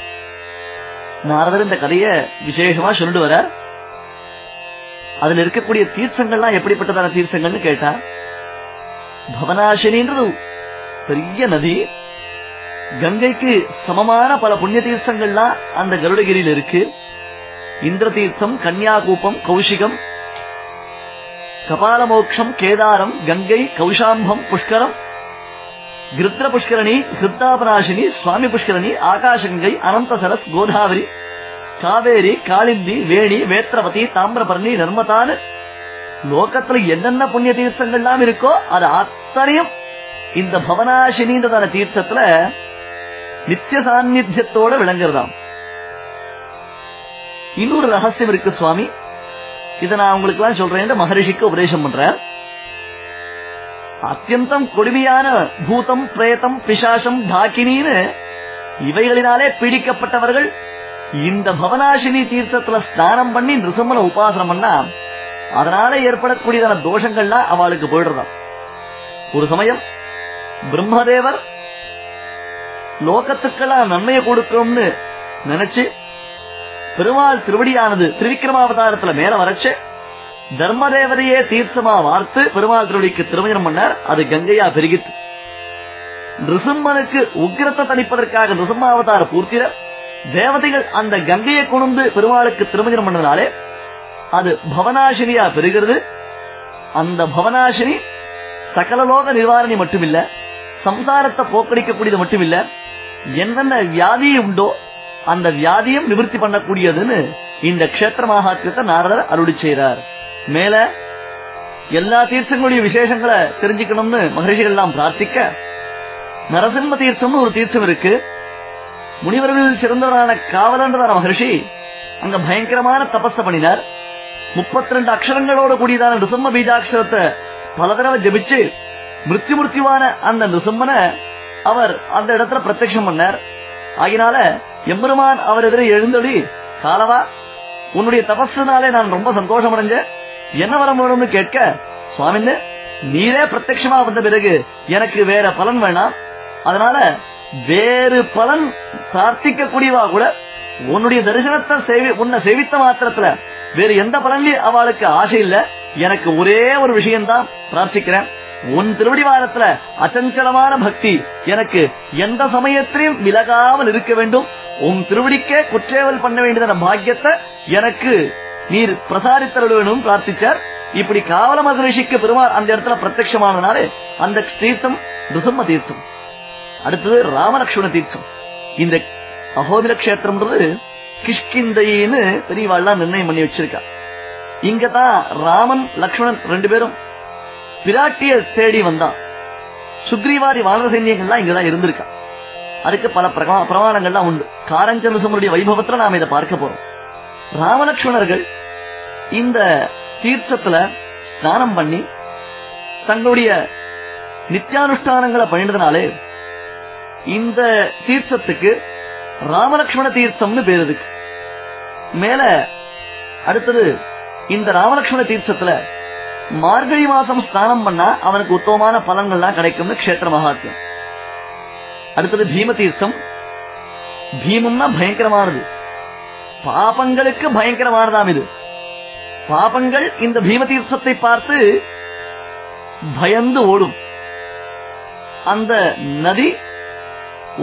நாரதர் இந்த கதைய விசேஷமா சொல்லிட்டு வர அதுல இருக்கக்கூடிய தீர்த்தங்கள்லாம் எப்படிப்பட்டதான தீர்த்தங்கள்னு கேட்டா பவனாசினின்றது பெரிய நதி. கங்கைக்கு சமமான பல புண்ணிய தீர்த்தங்கள்லாம் அந்த கருடகிரியில் இருக்கு. இந்திர தீர்த்தம் கன்னியாகூப்பம் கௌஷிகம் கபாலமோக்ஷம் கேதாரம் கங்கை கௌஷாம்பம் புஷ்கரம் கிருத்ர புஷ்கரணி கிருத்தாபராசினி சுவாமி புஷ்கரணி ஆகாஷங்கை அனந்தசரஸ் கோதாவரி காவேரி காளிந்தி வேணி வேத்திரவதி தாமிரபரணி நர்மதான். லோகத்துல என்னென்ன புண்ணிய தீர்த்தங்கள்லாம் இருக்கோ அது அத்தனையும் இந்த பவனாசினின்றதான தீர்த்தத்துல நித்திய சாநித்தியத்தோட விளங்குறதாம். இன்னொரு ரகசியம் இருக்கு சுவாமி. இதை நான் உங்களுக்கு எல்லாம் சொல்றேன் மகரிஷிக்கு உபதேசம் பண்றேன் அத்தியந்தம் கொடுமையான பூதம் பிரேதம் பிசாசம் டாக்கினின்னு இவைகளினாலே பீடிக்கப்பட்டவர்கள் இந்த பவனாசினி தீர்த்தத்துல ஸ்நானம் பண்ணி நிருசம்மன உபாசனம் பண்ணா அதனால ஏற்படக்கூடியதான தோஷங்கள்லாம் அவளுக்கு போயிடுறதாம். ஒரு சமயம் பிரம்மதேவர் லோகத்துக்கெல்லாம் நன்மையை கொடுக்கணும்னு நினைச்சு பெருமாள் திருவடியானது திருவிக்ரமாவதாரத்துல மேல வரச்சு தர்மதேவதையே தீர்த்தமா வார்த்து பெருமாள் திருவடிக்கு திருமணம் பண்ணார். அது கங்கையா பெருகித்து நிருசிம்மனுக்கு உக்கிரத்தை தணிப்பதற்காக நிருசிம்மாவதார பூர்த்தியில தேவதைகள் அந்த கங்கையை கொண்டு பெருமாளுக்கு திருமணம் பண்ணதுனாலே அது பவனாசினியா பெறுகிறது அந்த பவனாசினி சகலலோக நிவாரணி மட்டுமில்ல சம்சாரத்தை போக்கடிக்கக்கூடியது மட்டுமில்ல என்னென்ன வியாதி உண்டோ அந்த வியாதியும் நிவர்த்தி பண்ணக்கூடியதுன்னு இந்த கஷேத்திர மகாத்தியத்தை நாரதர் அருளி செய்கிறார் மேல எல்லா தீர்த்தங்களுடைய விசேஷங்களை தெரிஞ்சுக்கணும்னு மகரிஷிகள் எல்லாம் பிரார்த்திக்க நரசிம்ம தீர்த்தம்னு ஒரு தீர்த்தம் இருக்கு. முனிவர்களில் சிறந்தவரான காவலன்றதான மகர்ஷி அங்க பயங்கரமான தபஸ் பண்ணினார். முப்பத்தி ரெண்டு அக்ஷரங்களோட கூடியதான நிசம்ம பீஜாட்சரத்தை பல தடவை ஜபிச்சு மிருத்தி மிருத்யுவான அந்த நிருசம்மனை அவர் அந்த இடத்துல பிரத்யட்சம் பண்ணார். ஆகினால எம்பெருமான் அவர் எதிரே எழுந்தொழி காலவா உன்னுடைய தபஸ்னாலே நான் ரொம்ப சந்தோஷம் அடைஞ்சேன் என்ன வரம் வேணும்னு கேட்க சுவாமின்னு நீரே பிரத்யமா வந்த பிறகு எனக்கு வேற பலன் வேணாம். அதனால வேறு பலன் பிரார்த்திக்க கூடியவா கூட உன்னுடைய தரிசனத்தை சேவி உன்னை சேவித்த மாத்திரத்துல வேறு எந்த பலன்லயும் அவளுக்கு ஆசை இல்ல. எனக்கு ஒரே ஒரு விஷயம்தான் பிரார்த்திக்கிறேன். உன் திருவடி வாரத்துல அச்சஞ்சலமான பக்தி எனக்கு எந்த சமயத்திலையும் விலகாமல் இருக்க வேண்டும். உன் திருவடிக்கே குற்றேவல் பண்ண வேண்டியதான பாக்கியத்தை எனக்கு நீர் பிரசாரித்தருள் பிரார்த்திச்சார். இப்படி காவல மகரிஷிக்கு பெருமாள் அந்த இடத்துல பிரத்யமானதுனாலே அந்த தீர்த்தம் ரிசம்ம தீர்த்தம். அடுத்தது ராமலக்ஷ்மண தீர்த்தம். இந்த அகோபில கஷேத்திரம்ன்றது கிஷ்கிந்தைன்னு பெரியவாள்லாம் நிர்ணயம் பண்ணி வச்சிருக்கா. இங்கதான் ராமன் லக்ஷ்மணன் ரெண்டு பேரும் பிராட்டிய தேடி வந்தான். சுக்ரீவாதி வானர சைன்யங்கள்லாம் இங்கதான் இருந்திருக்கா. அதுக்கு பல பிரமாணங்கள்லாம் உண்டு. காரஞ்சந்திரசனுடைய வைபவத்துல நாம இதை பார்க்க போறோம். ராமலக்ஷ்மணர்கள் இந்த தீர்த்தத்துல ஸ்நானம் பண்ணி தங்களுடைய நித்தியானுஷ்டானங்களை பண்ணினதுனாலே இந்த தீர்த்தத்துக்கு ராமலட்சுமண தீர்த்தம்னு பேர் இருக்கு. மேல அடுத்தது இந்த ராமலட்சுமண தீர்த்தத்துல மார்கழி மாசம் ஸ்நானம் பண்ணா அவனுக்கு உத்தமமான பலன்கள்லாம் கிடைக்கும்னு கஷேத்திர மகாத்தியம் அடுத்தது பீம தீர்த்தம். பீமம்னா பயங்கரமானது. பாபங்களுக்கு பயங்கரமானதாம் இது. பாபங்கள் இந்த பீம தீர்த்தத்தை பார்த்து பயந்து ஓடும். அந்த நதி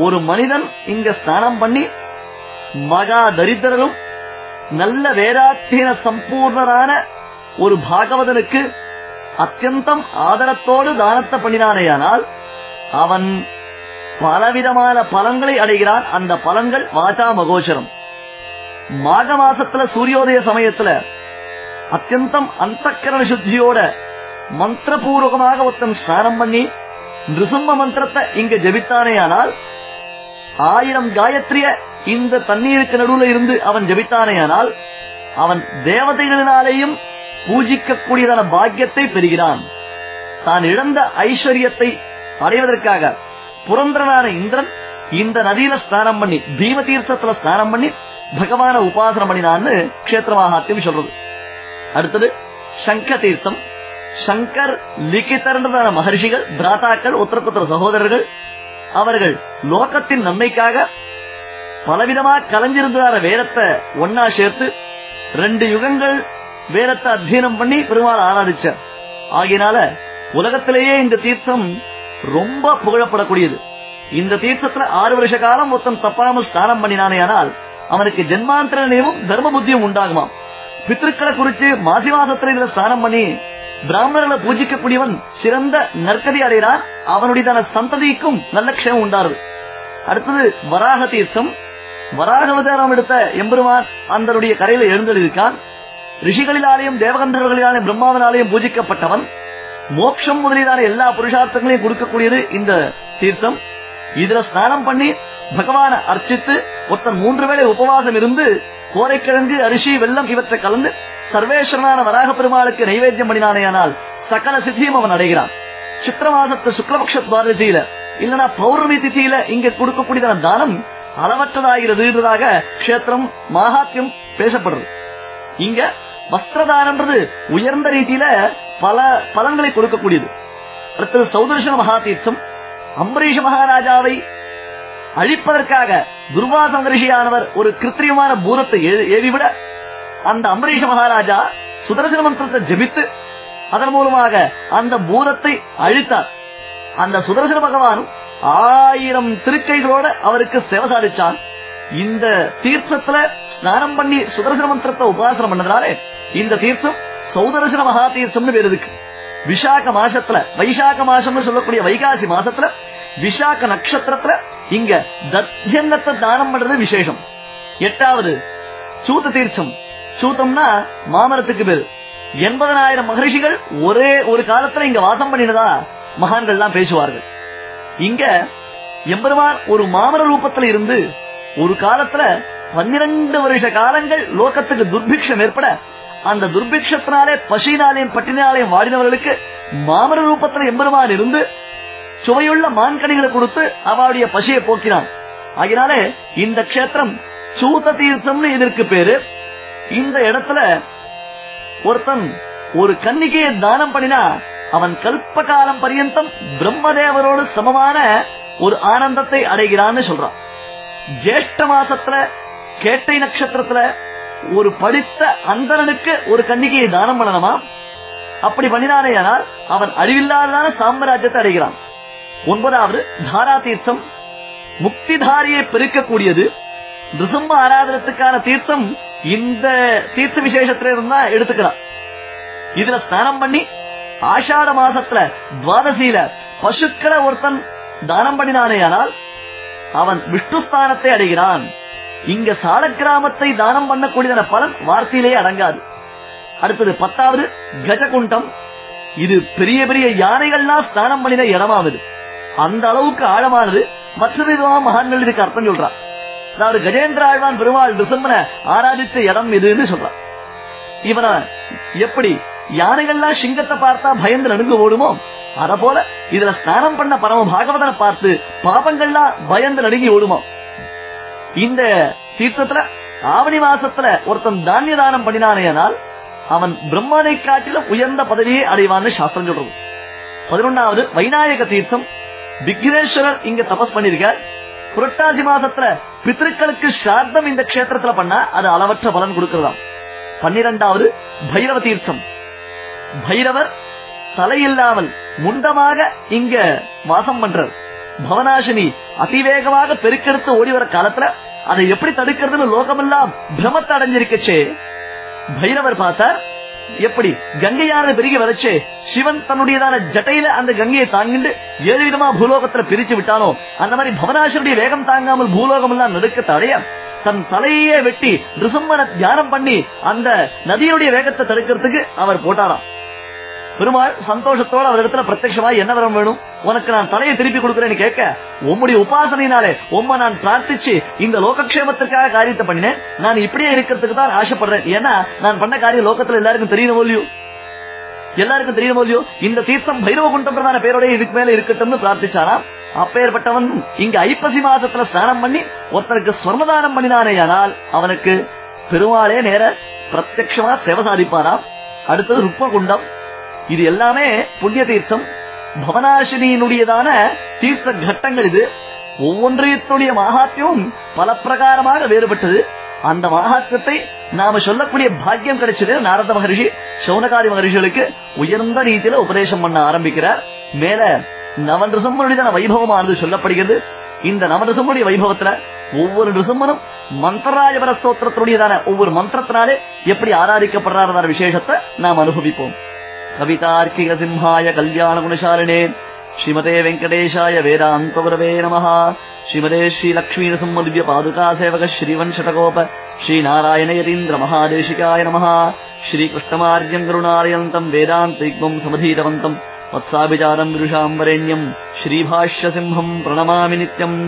ஒரு மனிதன் இங்க ஸ்நானம் பண்ணி மகா தரித்திரரும் நல்ல வேதாத்தீன சம்பூர்ணரான ஒரு பாகவதனுக்கு அத்தியந்தம் ஆதரத்தோடு தானத்தை பண்ணினானேயானால் அவன் பலவிதமான பலன்களை அடைகிறான். அந்த பலன்கள் வாசா மகோச்சரம். மாக மாசத்துல சூரியோதய சமயத்துல அத்தியந்தம் அந்த சுத்தியோட மந்திரபூர்வகமாக ஒருத்தன் ஸ்நானம் பண்ணி நிருசும்ப மந்திரத்தை இங்க ஜபித்தானேயானால் ஆயிரம் காயத்ரிய இந்த தண்ணீருக்கு நடுவுல இருந்து அவன் ஜபித்தானேயானால் அவன் தேவதைகளினாலேயும் பூஜிக்கக்கூடியதான பாக்கியத்தை பெறுகிறான். தான் இழந்த ஐஸ்வர்யத்தை அடைவதற்காக புரந்தரனான இந்திரன் இந்த நதியில ஸ்நானம் பண்ணி பீம தீர்த்தத்துல ஸ்நானம் பண்ணி பகவான உபாசனம் பண்ணினான்னு கஷேத்திர மகாத்தியம் சொல்றது. அடுத்தது சங்க தீர்த்தம் சங்கர் லிகிதர்ன்றதான மகர்ஷிகள் பிராத்தாக்கள் உத்தரக்குத்திர சகோதரர்கள் அவர்கள் லோகத்தின் நன்மைக்காக பலவிதமா கலைஞ்சிருந்தார வேதத்தை ஒன்னா சேர்த்து ரெண்டு யுகங்கள் வேதத்தை அத்தியனம் பண்ணி பெருமாள் ஆராதிச்சார். ஆகினால உலகத்திலேயே இந்த தீர்த்தம் ரொம்ப புகழப்படக்கூடியது. இந்த தீர்த்தத்துல ஆறு வருஷ காலம் மொத்தம் தப்பாமல் ஸ்நானம் பண்ணினானே ஆனால் அவனுக்கு ஜென்மாந்திர நினைவும் தர்ம புத்தியும் உண்டாகுமாம். பித்திருக்களை குறிச்சு மாசி மாதத்துல இதுல ஸ்நானம் பண்ணி பிராமணர்களை பூஜிக்கக்கூடியவன் சிறந்த நற்கதி அடைகிறார் அவனுடைய சந்ததிக்கும் நல்ல க்ஷேமம் உண்டாரு அடுத்தது வராக தீர்த்தம். வராக அவதாரம் எடுத்த எம்பெருமான் அந்தனுடைய கரையில எழுந்தெழுதியிருக்கான் ரிஷிகளினாலேயும் தேவகந்தர்களினாலேயும் பிரம்மாவினாலேயும் பூஜிக்கப்பட்டவன். மோட்சம் முதலீதான எல்லா புருஷார்த்தங்களையும் கொடுக்கக்கூடியது இந்த தீர்த்தம். இதுல ஸ்நானம் பண்ணி பகவான அர்ச்சித்து ஒருத்தன் மூன்று வேளை உபவாசம் இருந்து கோரைக்கிழங்கு அரிசி வெள்ளம் இவற்றை கலந்து சர்வேஸ்வரனான வராக பெருமாளுக்கு நைவேத்தியம் பண்ணினானேயானால் சகல சித்தியும் அவன் அடைகிறான். சித்திர மாதத்து சுக்லபக்ஷ துவாரதியில இல்லனா பௌர்ணமி திதியில இங்க கொடுக்கக்கூடிய தானம் அளவற்றதாகிறதுன்றதாக கஷேத்திரம் மகாத்தியம் பேசப்படுறது. இங்க வஸ்திரதானன்றது உயர்ந்த ரீதியில பல பலன்களை கொடுக்கக்கூடியது. அடுத்தது சௌதர்ஷன மகா தீர்த்தம் அம்பரீஷ மகாராஜாவை அழிப்பதற்காக துர்வாச ரிஷியானவர் ஒரு கிருத்திரியமான பூதத்தை ஏவிவிட அந்த அம்பரீஷ மகாராஜா சுதர்சன மந்திரத்தை ஜபித்து அதன் மூலமாக அந்த பூதத்தை அழித்தார். அந்த சுதர்சன பகவானும் ஆயிரம் திருக்கைகளோட அவருக்கு சேவை சாதிச்சான் இந்த தீர்த்தத்துல ஸ்நானம் பண்ணி சுதர்சன மந்திரத்தை உபாசனம் பண்ணதுனால இந்த தீர்த்தம் சௌதர்சன மகா தீர்த்தம்னு பேர் இருக்கு. விசாக மாசத்துல வைசாக மாசம்னு சொல்லக்கூடிய வைகாசி மாசத்துல விசாக நட்சத்திரத்துல இங்க தத்தியங்கத்தை தானம் பண்றது விசேஷம். எட்டாவது சூத்த தீர்ச்சம் சூத்தம்னா மாமரத்துக்கு பேர். எண்பதனாயிரம் மகரிஷிகள் ஒரே ஒரு காலத்துல இங்க வாசம் பண்ணினதா மகான்கள் எல்லாம் பேசுவார்கள். இங்க எம்பெருமான் ஒரு மாமர ரூபத்துல இருந்து ஒரு காலத்துல பன்னிரண்டு வருஷ காலங்கள் லோகத்துக்கு துர்பிக்ஷம் ஏற்பட அந்த துர்பிக்ஷத்தினாலே பசினாலையும் பட்டினாலையும் வாடினவர்களுக்கு மாமர ரூபத்துல எம்பெருமான் இருந்து சுவையுள்ள மான்கனிகளை கொடுத்து அவளுடைய பசியை போக்கினான். அதனாலே இந்த கஷேத்திரம் சூத தீர்த்தம்னு இதற்கு பேரு. இந்த இடத்துல ஒருத்தன் ஒரு கன்னிகையை தானம் பண்ணினா அவன் கல்ப காலம் பரியந்தம் பிரம்மதேவரோடு சமமான ஒரு ஆனந்தத்தை அடைகிறான்னு சொல்றான். ஜேஷ்ட மாசத்துல கேட்டை நட்சத்திரத்துல ஒரு படித்த அந்தரனுக்கு ஒரு கன்னிகையை தானம் பண்ணணுமா? அப்படி பண்ணினானே ஆனால் அவன் அறிவில்லாததான சாம்ராஜ்யத்தை அடைகிறான். ஒன்பதாவது தாரா தீர்த்தம் முக்திதாரியை பெருக்கக்கூடியது. நிருசம்ப ஆராதனத்துக்கான தீர்த்தம் இந்த தீர்த்த விசேஷத்துல இருந்தா எடுத்துக்கலாம். இதுல ஸ்நானம் பண்ணி ஆஷாட மாசத்துல துவாதசியில பசுக்களை ஒருத்தன் தானம் பண்ணினானே ஆனால் அவன் விஷ்ணு ஸ்தானத்தை அடைகிறான். இங்க சால கிராமத்தை தானம் பண்ணக்கூடியதான பலன் வார்த்தையிலேயே அடங்காது. அடுத்தது பத்தாவது கஜகுண்டம். இது பெரிய பெரிய யானைகள்லாம் ஸ்நானம் பண்ணின இடமாவது. அந்த அளவுக்கு ஆழமானது. மற்ற விதமான மகான்கள் இதுக்கு அர்த்தம் சொல்றான் அதாவது கஜேந்திர ஆழ்வான் பெருமாள் டிசம்பரை ஆராதித்த இடம் இதுன்னு சொல்றான் இவன எப்படி யானைகள்லாம் சிங்கத்தை பார்த்தா பயந்து நடுங்கு ஓடுமோ அத போல இதுல ஸ்நானம் பண்ண பரம பாகவதனை பார்த்து பாபங்கள்லாம் பயந்து நடுங்கி ஓடுமோ. இந்த தீர்த்தத்துல ஆவணி மாசத்துல ஒருத்தன் தானிய தானம் பண்ணினானேனால் அவன் பிரம்மனை காட்டிலும் உயர்ந்த பதவியை அடைவான்னு சாஸ்திரம் சொல்றது. பதினொன்னாவது வைநாயக தீர்த்தம் விக்னேஸ்வரர் இங்க தபஸ் பண்ணிருக்கார். புரட்டாசி மாசத்துல பித்திருக்களுக்கு சார்த்தம் இந்த கஷேத்திரத்துல பண்ணா அது அளவற்ற பலன் கொடுக்கிறதாம். பன்னிரெண்டாவது பைரவ தீர்த்தம். பைரவர் தலையில்லாமல் முண்டமாக இங்க வாசம் பண்றார். பவனாசினி அதிவேகமாக பெருக்கெடுத்து ஓடி வர காலத்துல அதை எப்படி தடுக்கிறதுன்னு லோகமெல்லாம் பிரமத்தை அடைஞ்சிருக்கச்சே. பைரவர் பார்த்தார் எப்படி கங்கையானது பெருகி வரச்சு சிவன் தன்னுடையதான ஜட்டையில அந்த கங்கையை தாங்கிண்டு ஏழு விதமா பூலோகத்துல பிரிச்சு விட்டானோ அந்த மாதிரி பவனாசருடைய வேகம் தாங்காமல் பூலோகம் எல்லாம் நடுக்க தடைய? தன் தலையே வெட்டி ரிசம்மனை தியானம் பண்ணி அந்த நதியுடைய வேகத்தை தடுக்கிறதுக்கு அவர் போட்டாராம். பெருமாள் சந்தோஷத்தோட அவர் இடத்துல பிரத்யமா என்ன வரம் வேணும்? உனக்கு நான் தலையை திருப்பி கொடுக்கிறேன்னு கேட்க உம்முடைய உபாசனையினாலே உம்ம நான் பிரார்த்திச்சு இந்த லோகக்ஷேமத்திற்காக காரியத்தை பண்ணினேன். நான் இப்படியே இருக்கிறதுக்கு தான் ஆசைப்படுறேன். ஏன்னா நான் பண்ண காரியம் லோகத்துல எல்லாருக்கும் தெரியணும் இல்லையோ எல்லாருக்கும் தெரியணும் இல்லையோ இந்த தீர்த்தம் பைரவ பிரதான பேரோட இதுக்கு மேல இருக்கட்டும்னு பிரார்த்திச்சானா? அப்பேற்பட்டவன் இங்க ஐப்பசி மாசத்துல ஸ்நானம் பண்ணி ஒருத்தருக்கு ஸ்வர்ணதானம் பண்ணினானே ஆனால் அவனுக்கு பெருமாளே நேர பிரத்யமா சேவை சாதிப்பாராம். அடுத்தது ருப்பகுண்டம் இது எல்லாமே புண்ணிய தீர்த்தம். பவனாசினியினுடையதான தீர்த்த கட்டங்கள் இது. ஒவ்வொன்றையத்துடைய மகாத்மியம் பல பிரகாரமாக வேறுபட்டது. அந்த மகாத்மத்தை நாம சொல்லக்கூடிய பாக்கியம் கிடைச்சது நாரத மகரிஷி சௌனகாதி மகரிஷிகளுக்கு உயர்ந்த ரீதியில உபதேசம் பண்ண ஆரம்பிக்கிறார். மேல நவநிருசம்மனுடைய வைபவமானது சொல்லப்படுகிறது. இந்த நவநிருசம்மனுடைய வைபவத்துல ஒவ்வொரு நிருசம்மனும் மந்திராஜபர ஸ்தோத்திரத்துடையதான ஒவ்வொரு மந்திரத்தினாலே எப்படி ஆராதிக்கப்படுறாரு விசேஷத்தை நாம் அனுபவிப்போம். कवितार्किकसिंहाय कल्याणगुणशालिने श्रीमते वेङ्कटेशाय वेदान्तगुरवे नमः श्रीमते श्रीलक्ष्मीरसंमद्यपादुकासेवक श्रीवंशत गोप श्रीनारायणयतीन्द्रमहादेशिकाय नमः श्रीकृष्णमार्यम् गुरुनारयन्तम् वेदान्तैकम् समधीतवन्तम् वत्साभिचारम् पुरुषाम् वरेण्यम् श्रीभाष्यसिंहम् प्रणमामि नित्यम्